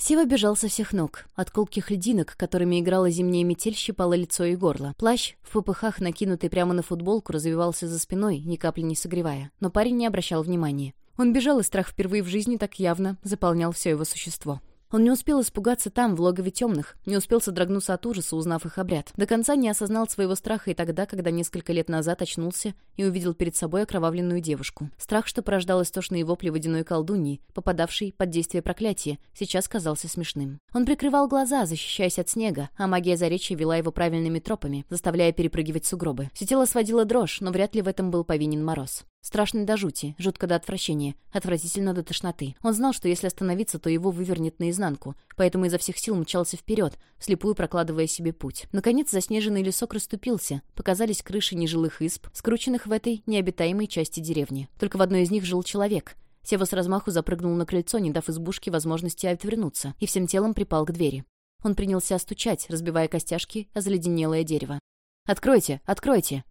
Speaker 1: Сева бежал со всех ног. От колких льдинок, которыми играла зимняя метель, щипало лицо и горло. Плащ, в попыхах, накинутый прямо на футболку, развивался за спиной, ни капли не согревая. Но парень не обращал внимания. Он бежал, и страх впервые в жизни так явно заполнял все его существо. Он не успел испугаться там, в логове темных, не успел содрогнуться от ужаса, узнав их обряд. До конца не осознал своего страха и тогда, когда несколько лет назад очнулся и увидел перед собой окровавленную девушку. Страх, что порождал истошные вопли водяной колдуньи, попадавшей под действие проклятия, сейчас казался смешным. Он прикрывал глаза, защищаясь от снега, а магия заречья вела его правильными тропами, заставляя перепрыгивать сугробы. Все тело сводило дрожь, но вряд ли в этом был повинен мороз. Страшно до жути, жутко до отвращения, отвратительно до тошноты. Он знал, что если остановиться, то его вывернет наизнанку, поэтому изо всех сил мчался вперед, вслепую прокладывая себе путь. Наконец заснеженный лесок расступился, показались крыши нежилых изб, скрученных в этой необитаемой части деревни. Только в одной из них жил человек. Сева с размаху запрыгнул на крыльцо, не дав избушке возможности отвернуться, и всем телом припал к двери. Он принялся стучать, разбивая костяшки о заледенелое дерево. «Откройте! Откройте!»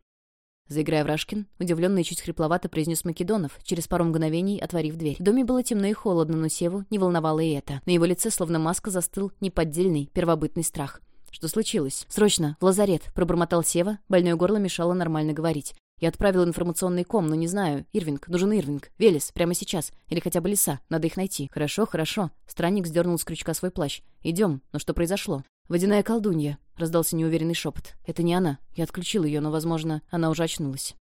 Speaker 1: Заиграя Врашкин, удивленно и чуть хрипловато произнес Македонов, через пару мгновений отворив дверь. В доме было темно и холодно, но Севу не волновало и это. На его лице, словно маска, застыл неподдельный, первобытный страх. «Что случилось?» «Срочно! В лазарет!» — пробормотал Сева. Больное горло мешало нормально говорить. «Я отправил информационный ком, но не знаю. Ирвинг, нужен Ирвинг. Велес, прямо сейчас. Или хотя бы леса. Надо их найти». «Хорошо, хорошо». Странник сдернул с крючка свой плащ. «Идем. Но что произошло?» «Водяная колдунья», — раздался неуверенный шепот. «Это не она. Я отключил ее, но, возможно, она уже очнулась».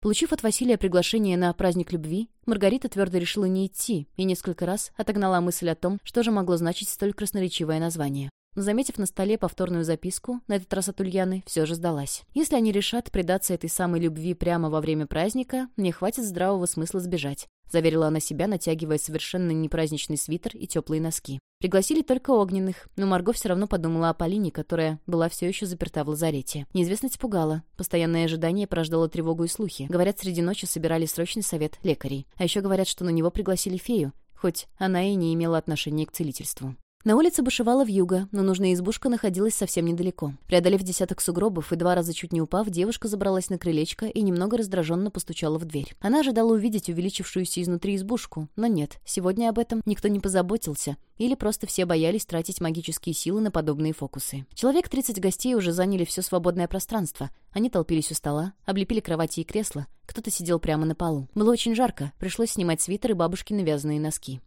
Speaker 1: Получив от Василия приглашение на праздник любви, Маргарита твердо решила не идти и несколько раз отогнала мысль о том, что же могло значить столь красноречивое название. Но, заметив на столе повторную записку, на этот раз от Ульяны, все же сдалась. Если они решат предаться этой самой любви прямо во время праздника, мне хватит здравого смысла сбежать. — заверила она себя, натягивая совершенно непраздничный свитер и теплые носки. Пригласили только огненных, но Марго все равно подумала о Полине, которая была все еще заперта в лазарете. Неизвестность пугала. Постоянное ожидание порождало тревогу и слухи. Говорят, среди ночи собирали срочный совет лекарей. А еще говорят, что на него пригласили фею, хоть она и не имела отношения к целительству. На улице бушевала вьюга, но нужная избушка находилась совсем недалеко. Преодолев десяток сугробов и два раза чуть не упав, девушка забралась на крылечко и немного раздраженно постучала в дверь. Она ожидала увидеть увеличившуюся изнутри избушку, но нет, сегодня об этом никто не позаботился, или просто все боялись тратить магические силы на подобные фокусы. Человек 30 гостей уже заняли все свободное пространство. Они толпились у стола, облепили кровати и кресла, кто-то сидел прямо на полу. Было очень жарко, пришлось снимать свитер и бабушкины вязаные носки.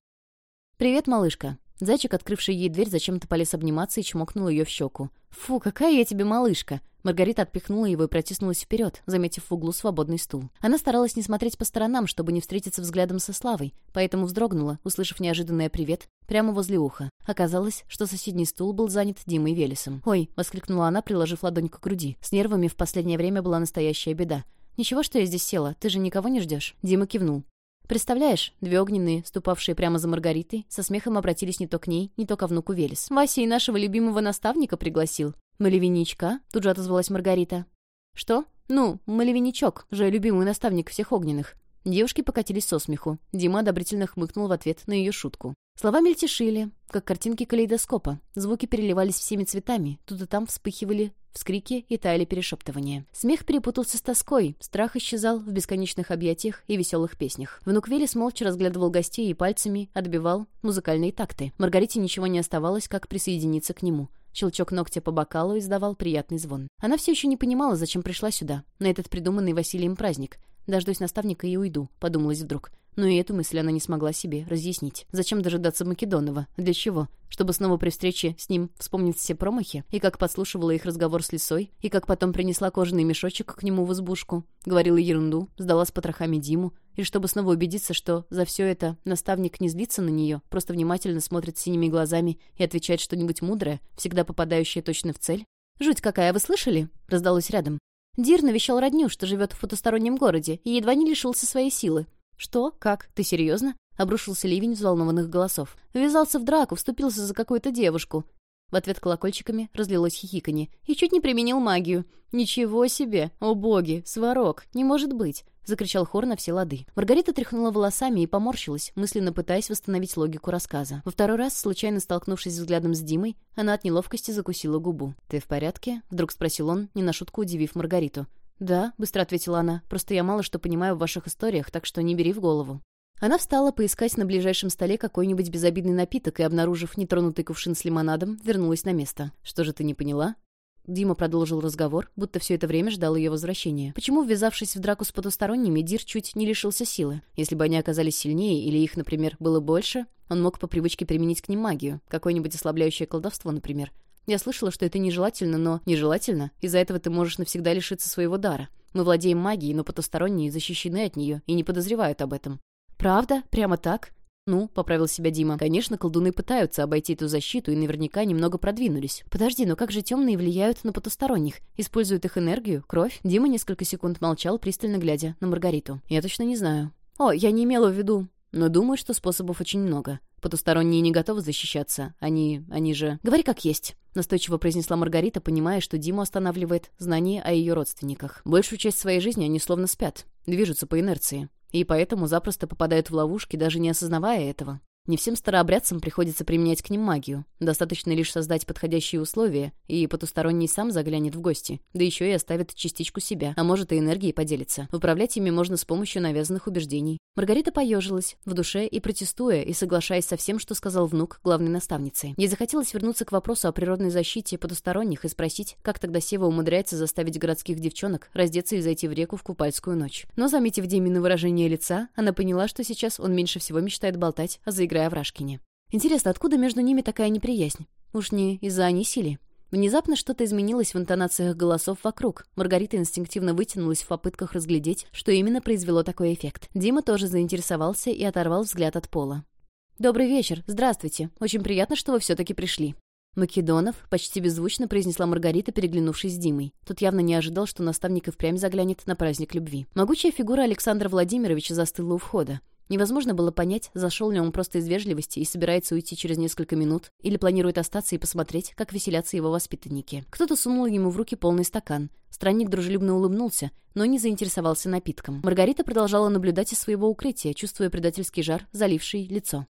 Speaker 1: «Привет, малышка», Зайчик, открывший ей дверь, зачем-то полез обниматься и чмокнул ее в щеку. «Фу, какая я тебе малышка!» Маргарита отпихнула его и протиснулась вперед, заметив в углу свободный стул. Она старалась не смотреть по сторонам, чтобы не встретиться взглядом со Славой, поэтому вздрогнула, услышав неожиданное «привет» прямо возле уха. Оказалось, что соседний стул был занят Димой Велесом. «Ой!» — воскликнула она, приложив ладонь к груди. С нервами в последнее время была настоящая беда. «Ничего, что я здесь села? Ты же никого не ждешь?» Дима кивнул. Представляешь, две огненные, ступавшие прямо за Маргаритой, со смехом обратились не то к ней, не то ко внуку Велес. «Вася и нашего любимого наставника пригласил». «Малевиничка?» — тут же отозвалась Маргарита. «Что? Ну, Малевиничок, же любимый наставник всех огненных». Девушки покатились со смеху. Дима одобрительно хмыкнул в ответ на ее шутку. Слова мельтешили, как картинки калейдоскопа. Звуки переливались всеми цветами. Тут и там вспыхивали вскрики и таяли перешептывания. Смех перепутался с тоской, страх исчезал в бесконечных объятиях и веселых песнях. Внук Велес молча разглядывал гостей и пальцами отбивал музыкальные такты. Маргарите ничего не оставалось, как присоединиться к нему. Щелчок ногтя по бокалу издавал приятный звон. Она все еще не понимала, зачем пришла сюда, на этот придуманный Василием праздник. «Дождусь наставника и уйду», — подумалась вдруг. Но и эту мысль она не смогла себе разъяснить. Зачем дожидаться Македонова? Для чего? Чтобы снова при встрече с ним вспомнить все промахи? И как подслушивала их разговор с лисой? И как потом принесла кожаный мешочек к нему в избушку? Говорила ерунду, сдала с потрохами Диму. И чтобы снова убедиться, что за все это наставник не злится на нее, просто внимательно смотрит синими глазами и отвечает что-нибудь мудрое, всегда попадающее точно в цель? «Жуть какая, вы слышали?» — раздалось рядом. Дир навещал родню, что живет в потустороннем городе, и едва не лишился своей силы. «Что? Как? Ты серьезно?» — обрушился ливень взволнованных голосов. «Ввязался в драку, вступился за какую-то девушку». В ответ колокольчиками разлилось хихиканье. «И чуть не применил магию». «Ничего себе! О боги! Сварог! Не может быть!» — закричал хор на все лады. Маргарита тряхнула волосами и поморщилась, мысленно пытаясь восстановить логику рассказа. Во второй раз, случайно столкнувшись взглядом с Димой, она от неловкости закусила губу. «Ты в порядке?» — вдруг спросил он, не на шутку удивив Маргариту. «Да», — быстро ответила она, — «просто я мало что понимаю в ваших историях, так что не бери в голову». Она встала поискать на ближайшем столе какой-нибудь безобидный напиток и, обнаружив нетронутый кувшин с лимонадом, вернулась на место. «Что же ты не поняла?» Дима продолжил разговор, будто все это время ждал ее возвращения. Почему, ввязавшись в драку с потусторонними, Дир чуть не лишился силы? Если бы они оказались сильнее или их, например, было больше, он мог по привычке применить к ним магию, какое-нибудь ослабляющее колдовство, например. Я слышала, что это нежелательно, но нежелательно. Из-за этого ты можешь навсегда лишиться своего дара. Мы владеем магией, но потусторонние защищены от нее и не подозревают об этом. Правда? Прямо так? «Ну», — поправил себя Дима, — «конечно, колдуны пытаются обойти эту защиту и наверняка немного продвинулись. Подожди, но как же темные влияют на потусторонних? Используют их энергию, кровь?» Дима несколько секунд молчал, пристально глядя на Маргариту. «Я точно не знаю». «О, я не имела в виду...» «Но думаю, что способов очень много. Потусторонние не готовы защищаться. Они... они же... Говори как есть. Настойчиво произнесла Маргарита, понимая, что Диму останавливает знание о ее родственниках. Большую часть своей жизни они словно спят, движутся по инерции. И поэтому запросто попадают в ловушки, даже не осознавая этого. Не всем старообрядцам приходится применять к ним магию. Достаточно лишь создать подходящие условия, и потусторонний сам заглянет в гости. Да еще и оставит частичку себя, а может и энергией поделиться. Управлять ими можно с помощью навязанных убеждений. Маргарита поежилась, в душе и протестуя, и соглашаясь со всем, что сказал внук главной наставницы. Ей захотелось вернуться к вопросу о природной защите потусторонних и спросить, как тогда Сева умудряется заставить городских девчонок раздеться и зайти в реку в купальскую ночь. Но, заметив Демины выражение лица, она поняла, что сейчас он меньше всего мечтает болтать о заигрании играя в Рашкине. Интересно, откуда между ними такая неприязнь? Уж не из-за Анисили? Внезапно что-то изменилось в интонациях голосов вокруг. Маргарита инстинктивно вытянулась в попытках разглядеть, что именно произвело такой эффект. Дима тоже заинтересовался и оторвал взгляд от пола. «Добрый вечер. Здравствуйте. Очень приятно, что вы все-таки пришли». «Македонов», — почти беззвучно произнесла Маргарита, переглянувшись с Димой. Тут явно не ожидал, что наставник и впрямь заглянет на праздник любви. Могучая фигура Александра Владимировича застыла у входа. Невозможно было понять, зашел ли он просто из вежливости и собирается уйти через несколько минут, или планирует остаться и посмотреть, как веселятся его воспитанники. Кто-то сунул ему в руки полный стакан. Странник дружелюбно улыбнулся, но не заинтересовался напитком. Маргарита продолжала наблюдать из своего укрытия, чувствуя предательский жар, заливший лицо.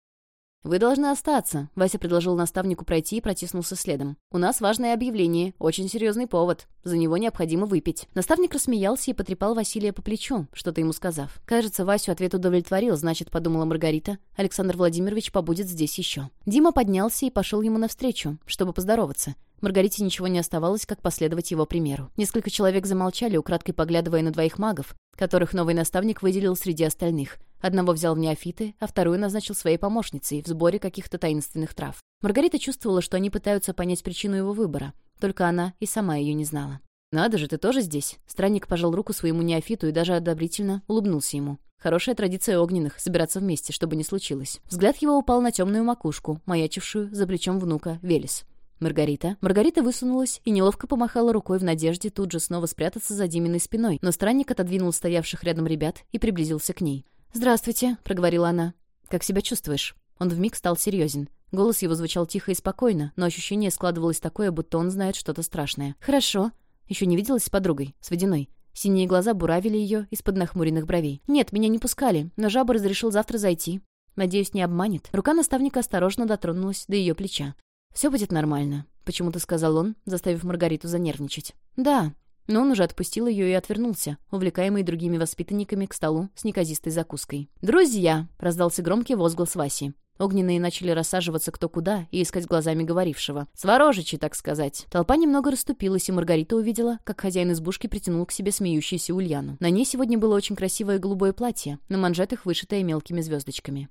Speaker 1: «Вы должны остаться», — Вася предложил наставнику пройти и протиснулся следом. «У нас важное объявление, очень серьезный повод. За него необходимо выпить». Наставник рассмеялся и потрепал Василия по плечу, что-то ему сказав. Кажется, Васю ответ удовлетворил, значит, подумала Маргарита, Александр Владимирович побудет здесь еще. Дима поднялся и пошел ему навстречу, чтобы поздороваться. Маргарите ничего не оставалось, как последовать его примеру. Несколько человек замолчали, украдкой поглядывая на двоих магов, которых новый наставник выделил среди остальных — Одного взял в неофиты, а вторую назначил своей помощницей в сборе каких-то таинственных трав. Маргарита чувствовала, что они пытаются понять причину его выбора. Только она и сама ее не знала. «Надо же, ты тоже здесь?» Странник пожал руку своему неофиту и даже одобрительно улыбнулся ему. Хорошая традиция огненных — собираться вместе, чтобы не случилось. Взгляд его упал на темную макушку, маячившую за плечом внука Велес. «Маргарита?» Маргарита высунулась и неловко помахала рукой в надежде тут же снова спрятаться за Диминой спиной, но странник отодвинул стоявших рядом ребят и приблизился к ней. «Здравствуйте», — проговорила она. «Как себя чувствуешь?» Он вмиг стал серьезен. Голос его звучал тихо и спокойно, но ощущение складывалось такое, будто он знает что-то страшное. «Хорошо». Еще не виделась с подругой, с водяной. Синие глаза буравили ее из-под нахмуренных бровей. «Нет, меня не пускали, но жаба разрешил завтра зайти. Надеюсь, не обманет». Рука наставника осторожно дотронулась до ее плеча. «Все будет нормально», — почему-то сказал он, заставив Маргариту занервничать. «Да», но он уже отпустил ее и отвернулся, увлекаемый другими воспитанниками к столу с неказистой закуской. «Друзья!» — раздался громкий возглас Васи. Огненные начали рассаживаться кто куда и искать глазами говорившего. Сворожичи, так сказать. Толпа немного расступилась, и Маргарита увидела, как хозяин избушки притянул к себе смеющуюся Ульяну. На ней сегодня было очень красивое голубое платье, на манжетах вышитое мелкими звездочками.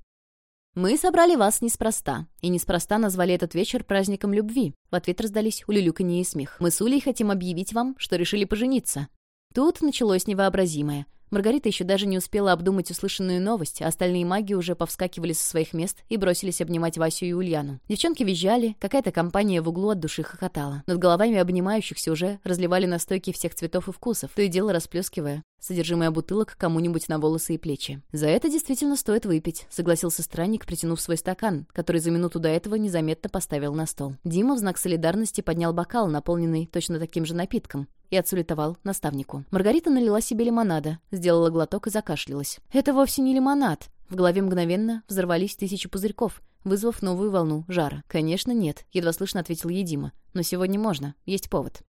Speaker 1: «Мы собрали вас неспроста. И неспроста назвали этот вечер праздником любви». В ответ раздались улюлюканье и смех. «Мы с Улей хотим объявить вам, что решили пожениться». Тут началось невообразимое. Маргарита еще даже не успела обдумать услышанную новость, а остальные маги уже повскакивали со своих мест и бросились обнимать Васю и Ульяну. Девчонки визжали, какая-то компания в углу от души хохотала. Над головами обнимающихся уже разливали настойки всех цветов и вкусов, то и дело расплескивая содержимое бутылок кому-нибудь на волосы и плечи. «За это действительно стоит выпить», — согласился странник, притянув свой стакан, который за минуту до этого незаметно поставил на стол. Дима в знак солидарности поднял бокал, наполненный точно таким же напитком, и отсулетовал наставнику. Маргарита налила себе лимонада, сделала глоток и закашлялась. «Это вовсе не лимонад!» В голове мгновенно взорвались тысячи пузырьков, вызвав новую волну жара. «Конечно, нет», — едва слышно ответил Едима. «Но сегодня можно. Есть повод».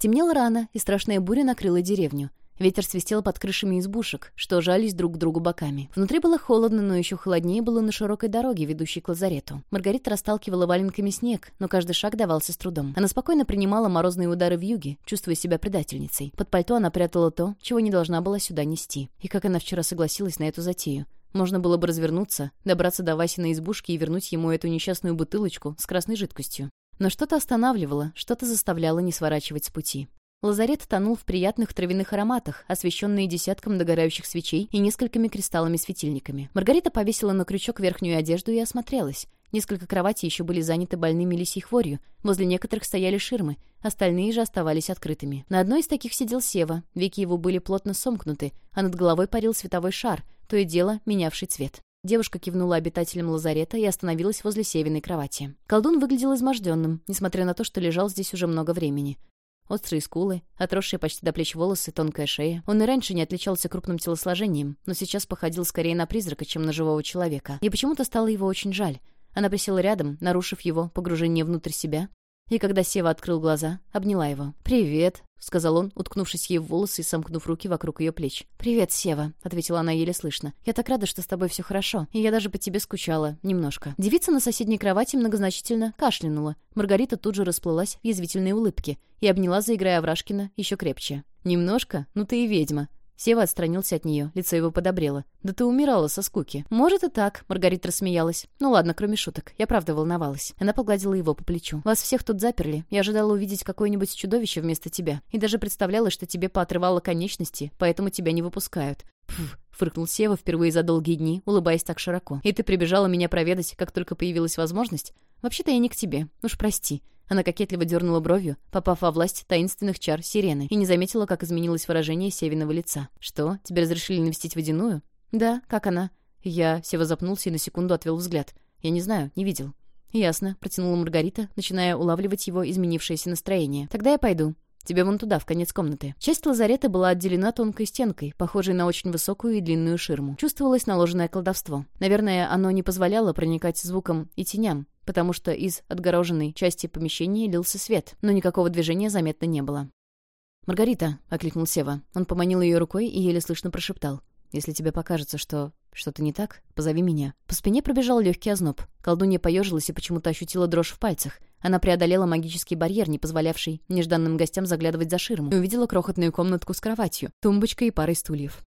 Speaker 1: Стемнело рано, и страшная буря накрыла деревню. Ветер свистел под крышами избушек, что жались друг к другу боками. Внутри было холодно, но еще холоднее было на широкой дороге, ведущей к лазарету. Маргарита расталкивала валенками снег, но каждый шаг давался с трудом. Она спокойно принимала морозные удары в юге, чувствуя себя предательницей. Под пальто она прятала то, чего не должна была сюда нести. И как она вчера согласилась на эту затею. Можно было бы развернуться, добраться до Васиной избушки и вернуть ему эту несчастную бутылочку с красной жидкостью. Но что-то останавливало, что-то заставляло не сворачивать с пути. Лазарет тонул в приятных травяных ароматах, освещенные десятком догорающих свечей и несколькими кристаллами-светильниками. Маргарита повесила на крючок верхнюю одежду и осмотрелась. Несколько кроватей еще были заняты больными лисьей хворью, возле некоторых стояли ширмы, остальные же оставались открытыми. На одной из таких сидел Сева, веки его были плотно сомкнуты, а над головой парил световой шар, то и дело менявший цвет. Девушка кивнула обитателям лазарета и остановилась возле Севиной кровати. Колдун выглядел изможденным, несмотря на то, что лежал здесь уже много времени. Острые скулы, отросшие почти до плеч волосы, тонкая шея. Он и раньше не отличался крупным телосложением, но сейчас походил скорее на призрака, чем на живого человека. И почему-то стало его очень жаль. Она присела рядом, нарушив его погружение внутрь себя, и когда Сева открыл глаза, обняла его. «Привет», — сказал он, уткнувшись ей в волосы и сомкнув руки вокруг ее плеч. «Привет, Сева», — ответила она еле слышно. «Я так рада, что с тобой все хорошо, и я даже по тебе скучала. Немножко». Девица на соседней кровати многозначительно кашлянула. Маргарита тут же расплылась в язвительной улыбке и обняла, заиграя Аврашкина, еще крепче. «Немножко? Ну ты и ведьма», Сева отстранился от нее, лицо его подобрело. «Да ты умирала со скуки». «Может и так», — Маргарита рассмеялась. «Ну ладно, кроме шуток. Я правда волновалась». Она погладила его по плечу. «Вас всех тут заперли. Я ожидала увидеть какое-нибудь чудовище вместо тебя. И даже представляла, что тебе поотрывало конечности, поэтому тебя не выпускают». «Пф», — фыркнул Сева впервые за долгие дни, улыбаясь так широко. «И ты прибежала меня проведать, как только появилась возможность? Вообще-то я не к тебе. Уж прости». Она кокетливо дернула бровью, попав во власть таинственных чар сирены, и не заметила, как изменилось выражение Севиного лица. «Что, тебе разрешили навестить водяную?» «Да, как она?» Я, Сева запнулся и на секунду отвел взгляд. «Я не знаю, не видел». «Ясно», — протянула Маргарита, начиная улавливать его изменившееся настроение. «Тогда я пойду. Тебе вон туда, в конец комнаты». Часть лазарета была отделена тонкой стенкой, похожей на очень высокую и длинную ширму. Чувствовалось наложенное колдовство. Наверное, оно не позволяло проникать звуком и теням, потому что из отгороженной части помещения лился свет, но никакого движения заметно не было. «Маргарита», — окликнул Сева. Он поманил ее рукой и еле слышно прошептал. «Если тебе покажется, что что-то не так, позови меня». По спине пробежал легкий озноб. Колдунья поежилась и почему-то ощутила дрожь в пальцах. Она преодолела магический барьер, не позволявший нежданным гостям заглядывать за ширму, и увидела крохотную комнатку с кроватью, тумбочкой и парой стульев.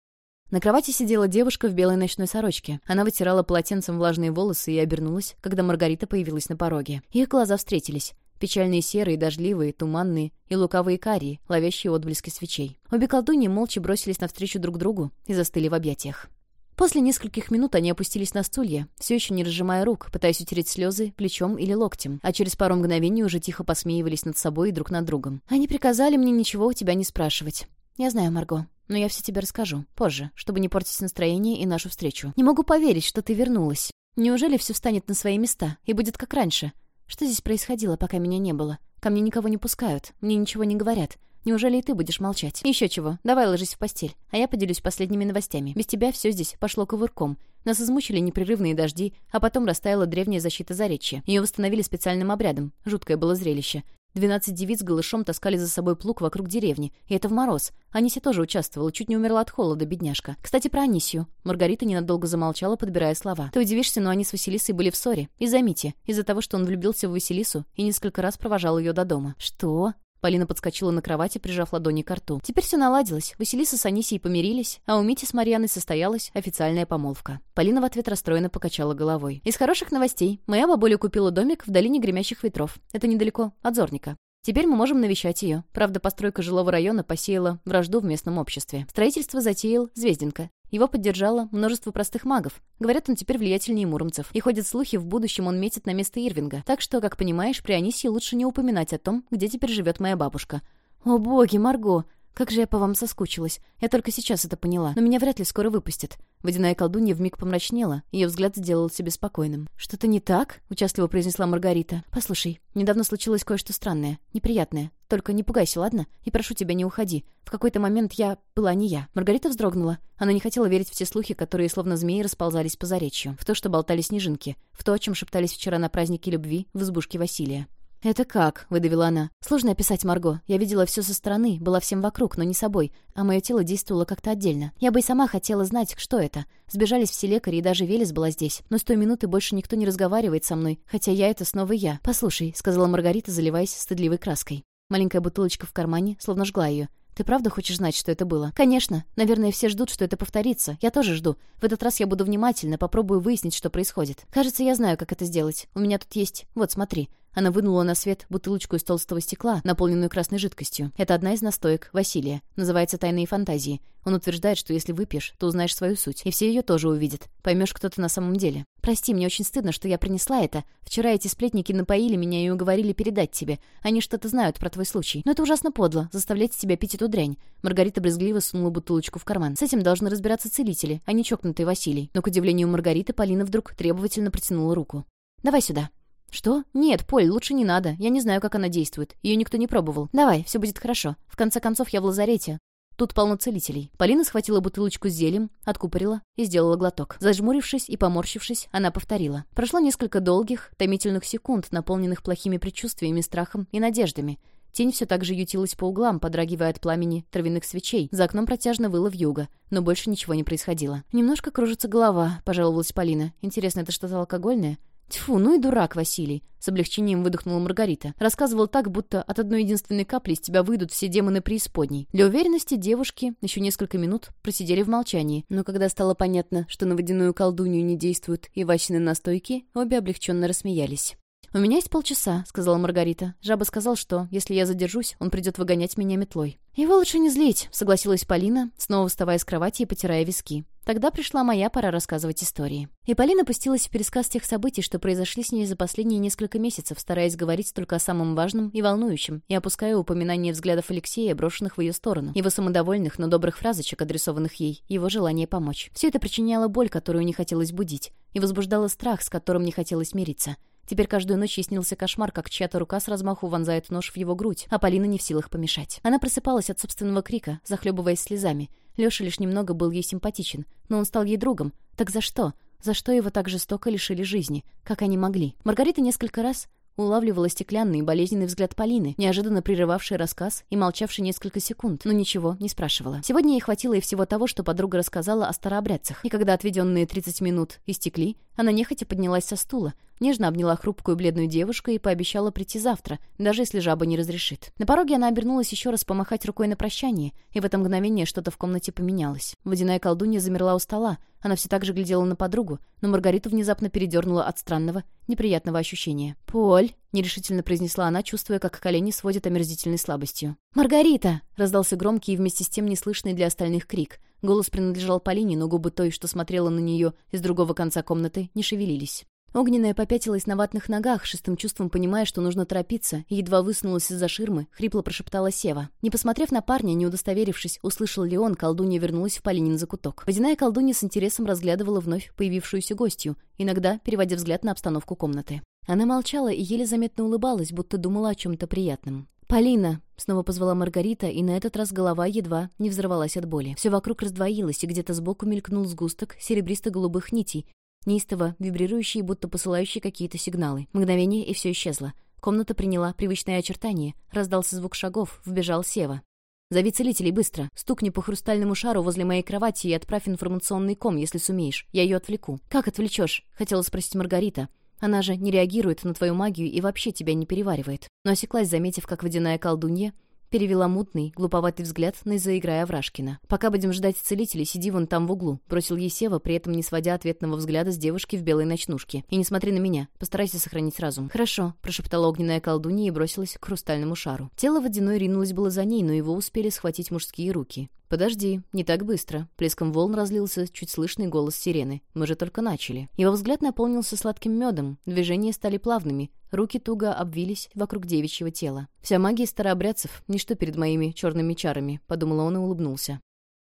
Speaker 1: На кровати сидела девушка в белой ночной сорочке. Она вытирала полотенцем влажные волосы и обернулась, когда Маргарита появилась на пороге. Их глаза встретились. Печальные серые, дождливые, туманные и лукавые карии, ловящие отблески свечей. Обе колдуньи молча бросились навстречу друг другу и застыли в объятиях. После нескольких минут они опустились на стулья, все еще не разжимая рук, пытаясь утереть слезы плечом или локтем, а через пару мгновений уже тихо посмеивались над собой и друг над другом. «Они приказали мне ничего у тебя не спрашивать. Я знаю, Марго. Но я все тебе расскажу. Позже, чтобы не портить настроение и нашу встречу. Не могу поверить, что ты вернулась. Неужели все встанет на свои места и будет как раньше? Что здесь происходило, пока меня не было? Ко мне никого не пускают, мне ничего не говорят. Неужели и ты будешь молчать? Еще чего, давай ложись в постель, а я поделюсь последними новостями. Без тебя все здесь пошло ковырком. Нас измучили непрерывные дожди, а потом растаяла древняя защита Заречья. Ее восстановили специальным обрядом. Жуткое было зрелище. Двенадцать девиц голышом таскали за собой плуг вокруг деревни, и это в мороз. Анисия тоже участвовала, чуть не умерла от холода, бедняжка. Кстати, про Анисию. Маргарита ненадолго замолчала, подбирая слова. Ты удивишься, но они с Василисой были в ссоре. Из-за Мити. Из-за того, что он влюбился в Василису и несколько раз провожал ее до дома. Что? Полина подскочила на кровати, прижав ладони к рту. Теперь все наладилось. Василиса с Анисией помирились, а у Мити с Марьяной состоялась официальная помолвка. Полина в ответ расстроенно покачала головой. Из хороших новостей. Моя бабуля купила домик в долине гремящих ветров. Это недалеко, от Зорника. Теперь мы можем навещать ее. Правда, постройка жилого района посеяла вражду в местном обществе. Строительство затеял Звезденко. Его поддержало множество простых магов. Говорят, он теперь влиятельнее муромцев. И ходят слухи, в будущем он метит на место Ирвинга. Так что, как понимаешь, при Анисии лучше не упоминать о том, где теперь живет моя бабушка. «О боги, Марго! Как же я по вам соскучилась. Я только сейчас это поняла. Но меня вряд ли скоро выпустят. Водяная колдунья вмиг помрачнела, ее взгляд сделался беспокойным. «Что-то не так?» — участливо произнесла Маргарита. «Послушай, недавно случилось кое-что странное, неприятное. Только не пугайся, ладно? И прошу тебя, не уходи. В какой-то момент я была не я». Маргарита вздрогнула. Она не хотела верить в те слухи, которые словно змеи расползались по заречью. В то, что болтали снежинки. В то, о чем шептались вчера на празднике любви в избушке Василия. «Это как?» — выдавила она. «Сложно описать, Марго. Я видела все со стороны, была всем вокруг, но не собой, а мое тело действовало как-то отдельно. Я бы и сама хотела знать, что это. Сбежались все лекари, и даже Велес была здесь. Но с той минуты больше никто не разговаривает со мной, хотя я — это снова я. «Послушай», — сказала Маргарита, заливаясь стыдливой краской. Маленькая бутылочка в кармане, словно жгла ее. Ты правда хочешь знать, что это было? Конечно. Наверное, все ждут, что это повторится. Я тоже жду. В этот раз я буду внимательна, попробую выяснить, что происходит. Кажется, я знаю, как это сделать. У меня тут есть... Вот, смотри. Она вынула на свет бутылочку из толстого стекла, наполненную красной жидкостью. Это одна из настоек Василия. Называется «Тайные фантазии». Он утверждает, что если выпьешь, то узнаешь свою суть. И все ее тоже увидят. Поймешь, кто ты на самом деле. Прости, мне очень стыдно, что я принесла это. Вчера эти сплетники напоили меня и уговорили передать тебе. Они что-то знают про твой случай. Но это ужасно подло, заставлять тебя пить эту дрянь. Маргарита брезгливо сунула бутылочку в карман. С этим должны разбираться целители, а не чокнутый Василий. Но, к удивлению Маргариты, Полина вдруг требовательно протянула руку. «Давай сюда». «Что? Нет, Поль, лучше не надо. Я не знаю, как она действует. Ее никто не пробовал. Давай, все будет хорошо. В конце концов, я в лазарете. Тут полно целителей. Полина схватила бутылочку с зельем, откупорила и сделала глоток. Зажмурившись и поморщившись, она повторила. Прошло несколько долгих, томительных секунд, наполненных плохими предчувствиями, страхом и надеждами. Тень все так же ютилась по углам, подрагивая от пламени травяных свечей. За окном протяжно выло вьюга, но больше ничего не происходило. «Немножко кружится голова», — пожаловалась Полина. «Интересно, это что-то алкогольное?» «Тьфу, ну и дурак, Василий!» — с облегчением выдохнула Маргарита. Рассказывал так, будто от одной единственной капли из тебя выйдут все демоны преисподней. Для уверенности девушки еще несколько минут просидели в молчании, но когда стало понятно, что на водяную колдунью не действуют и Васины настойки, обе облегченно рассмеялись. «У меня есть полчаса», — сказала Маргарита. Жаба сказал, что, если я задержусь, он придет выгонять меня метлой. «Его лучше не злить», — согласилась Полина, снова вставая с кровати и потирая виски. Тогда пришла моя пора рассказывать истории. И Полина пустилась в пересказ тех событий, что произошли с ней за последние несколько месяцев, стараясь говорить только о самом важном и волнующем, и опуская упоминание взглядов Алексея, брошенных в ее сторону, его самодовольных, но добрых фразочек, адресованных ей, его желание помочь. Все это причиняло боль, которую не хотелось будить, и возбуждало страх, с которым не хотелось мириться. Теперь каждую ночь ей снился кошмар, как чья-то рука с размаху вонзает нож в его грудь, а Полина не в силах помешать. Она просыпалась от собственного крика, захлебываясь слезами. Лёша лишь немного был ей симпатичен, но он стал ей другом. Так за что? За что его так жестоко лишили жизни? Как они могли? Маргарита несколько раз улавливала стеклянный и болезненный взгляд Полины, неожиданно прерывавший рассказ и молчавший несколько секунд, но ничего не спрашивала. Сегодня ей хватило и всего того, что подруга рассказала о старообрядцах. И когда отведенные 30 минут истекли, она нехотя поднялась со стула, нежно обняла хрупкую бледную девушку и пообещала прийти завтра, даже если жаба не разрешит. На пороге она обернулась еще раз помахать рукой на прощание, и в это мгновение что-то в комнате поменялось. Водяная колдунья замерла у стола. Она все так же глядела на подругу, но Маргариту внезапно передернула от странного, неприятного ощущения. «Поль!» — нерешительно произнесла она, чувствуя, как колени сводят омерзительной слабостью. «Маргарита!» — раздался громкий и вместе с тем неслышный для остальных крик. Голос принадлежал Полине, но губы той, что смотрела на нее из другого конца комнаты, не шевелились. Огненная попятилась на ватных ногах, шестым чувством понимая, что нужно торопиться, и едва высунулась из-за ширмы, хрипло прошептала Сева. Не посмотрев на парня, не удостоверившись, услышал ли он, колдунья вернулась в Полинин закуток. Водяная колдунья с интересом разглядывала вновь появившуюся гостью, иногда переводя взгляд на обстановку комнаты. Она молчала и еле заметно улыбалась, будто думала о чем-то приятном. «Полина!» — снова позвала Маргарита, и на этот раз голова едва не взорвалась от боли. Все вокруг раздвоилось, и где-то сбоку мелькнул сгусток серебристо-голубых нитей, неистово вибрирующие, будто посылающие какие-то сигналы. Мгновение, и все исчезло. Комната приняла привычное очертание. Раздался звук шагов, вбежал Сева. «Зови целителей быстро. Стукни по хрустальному шару возле моей кровати и отправь информационный ком, если сумеешь. Я ее отвлеку». «Как отвлечешь?» — хотела спросить Маргарита. Она же не реагирует на твою магию и вообще тебя не переваривает. Но осеклась, заметив, как водяная колдунья перевела мутный, глуповатый взгляд на заиграя Аврашкина. «Пока будем ждать целителей, сиди вон там в углу», — бросил ей Сева, при этом не сводя ответного взгляда с девушки в белой ночнушке. «И не смотри на меня. Постарайся сохранить разум». «Хорошо», — прошептала огненная колдунья и бросилась к хрустальному шару. Тело водяной ринулось было за ней, но его успели схватить мужские руки. «Подожди, не так быстро». Плеском волн разлился чуть слышный голос сирены. «Мы же только начали». Его взгляд наполнился сладким медом, движения стали плавными, руки туго обвились вокруг девичьего тела. «Вся магия старообрядцев — ничто перед моими черными чарами», — подумал он и улыбнулся.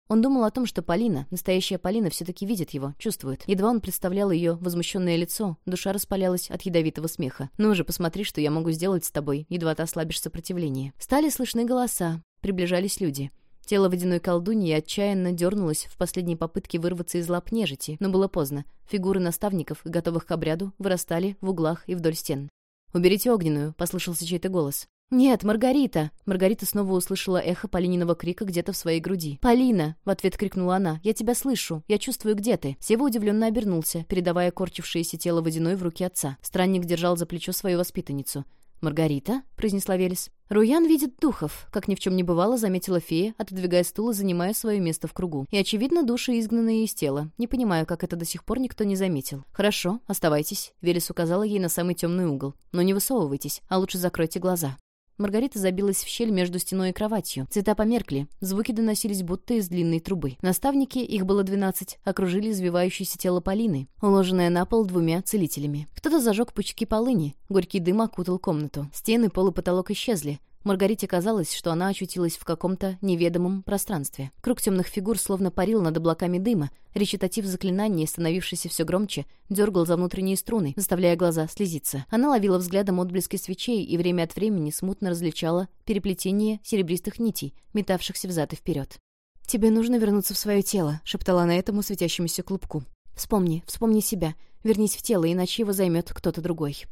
Speaker 1: Он думал о том, что Полина, настоящая Полина, все-таки видит его, чувствует. Едва он представлял ее возмущенное лицо, душа распалялась от ядовитого смеха. «Ну же, посмотри, что я могу сделать с тобой, едва ты ослабишь сопротивление». Стали слышны голоса, приближались люди. Тело водяной колдуньи отчаянно дернулось в последней попытке вырваться из лап нежити, но было поздно. Фигуры наставников, готовых к обряду, вырастали в углах и вдоль стен. «Уберите огненную», — послышался чей-то голос. «Нет, Маргарита!» Маргарита снова услышала эхо Полининого крика где-то в своей груди. «Полина!» — в ответ крикнула она. «Я тебя слышу. Я чувствую, где ты». Сева удивленно обернулся, передавая корчившееся тело водяной в руки отца. Странник держал за плечо свою воспитанницу. «Маргарита?» — произнесла Велес. «Руян видит духов», — как ни в чем не бывало, заметила фея, отодвигая стул и занимая свое место в кругу. «И, очевидно, души изгнанные из тела. Не понимаю, как это до сих пор никто не заметил». «Хорошо, оставайтесь», — Велес указала ей на самый темный угол. «Но не высовывайтесь, а лучше закройте глаза». Маргарита забилась в щель между стеной и кроватью. Цвета померкли, звуки доносились будто из длинной трубы. Наставники, их было двенадцать, окружили извивающееся тело Полины, уложенное на пол двумя целителями. Кто-то зажег пучки полыни, горький дым окутал комнату. Стены, пол и потолок исчезли. Маргарите казалось, что она очутилась в каком-то неведомом пространстве. Круг темных фигур словно парил над облаками дыма. Речитатив заклинаний, становившийся все громче, дергал за внутренние струны, заставляя глаза слезиться. Она ловила взглядом отблески свечей и время от времени смутно различала переплетение серебристых нитей, метавшихся взад и вперед. «Тебе нужно вернуться в свое тело», — шептала она этому светящемуся клубку. «Вспомни, вспомни себя. Вернись в тело, иначе его займет кто-то другой».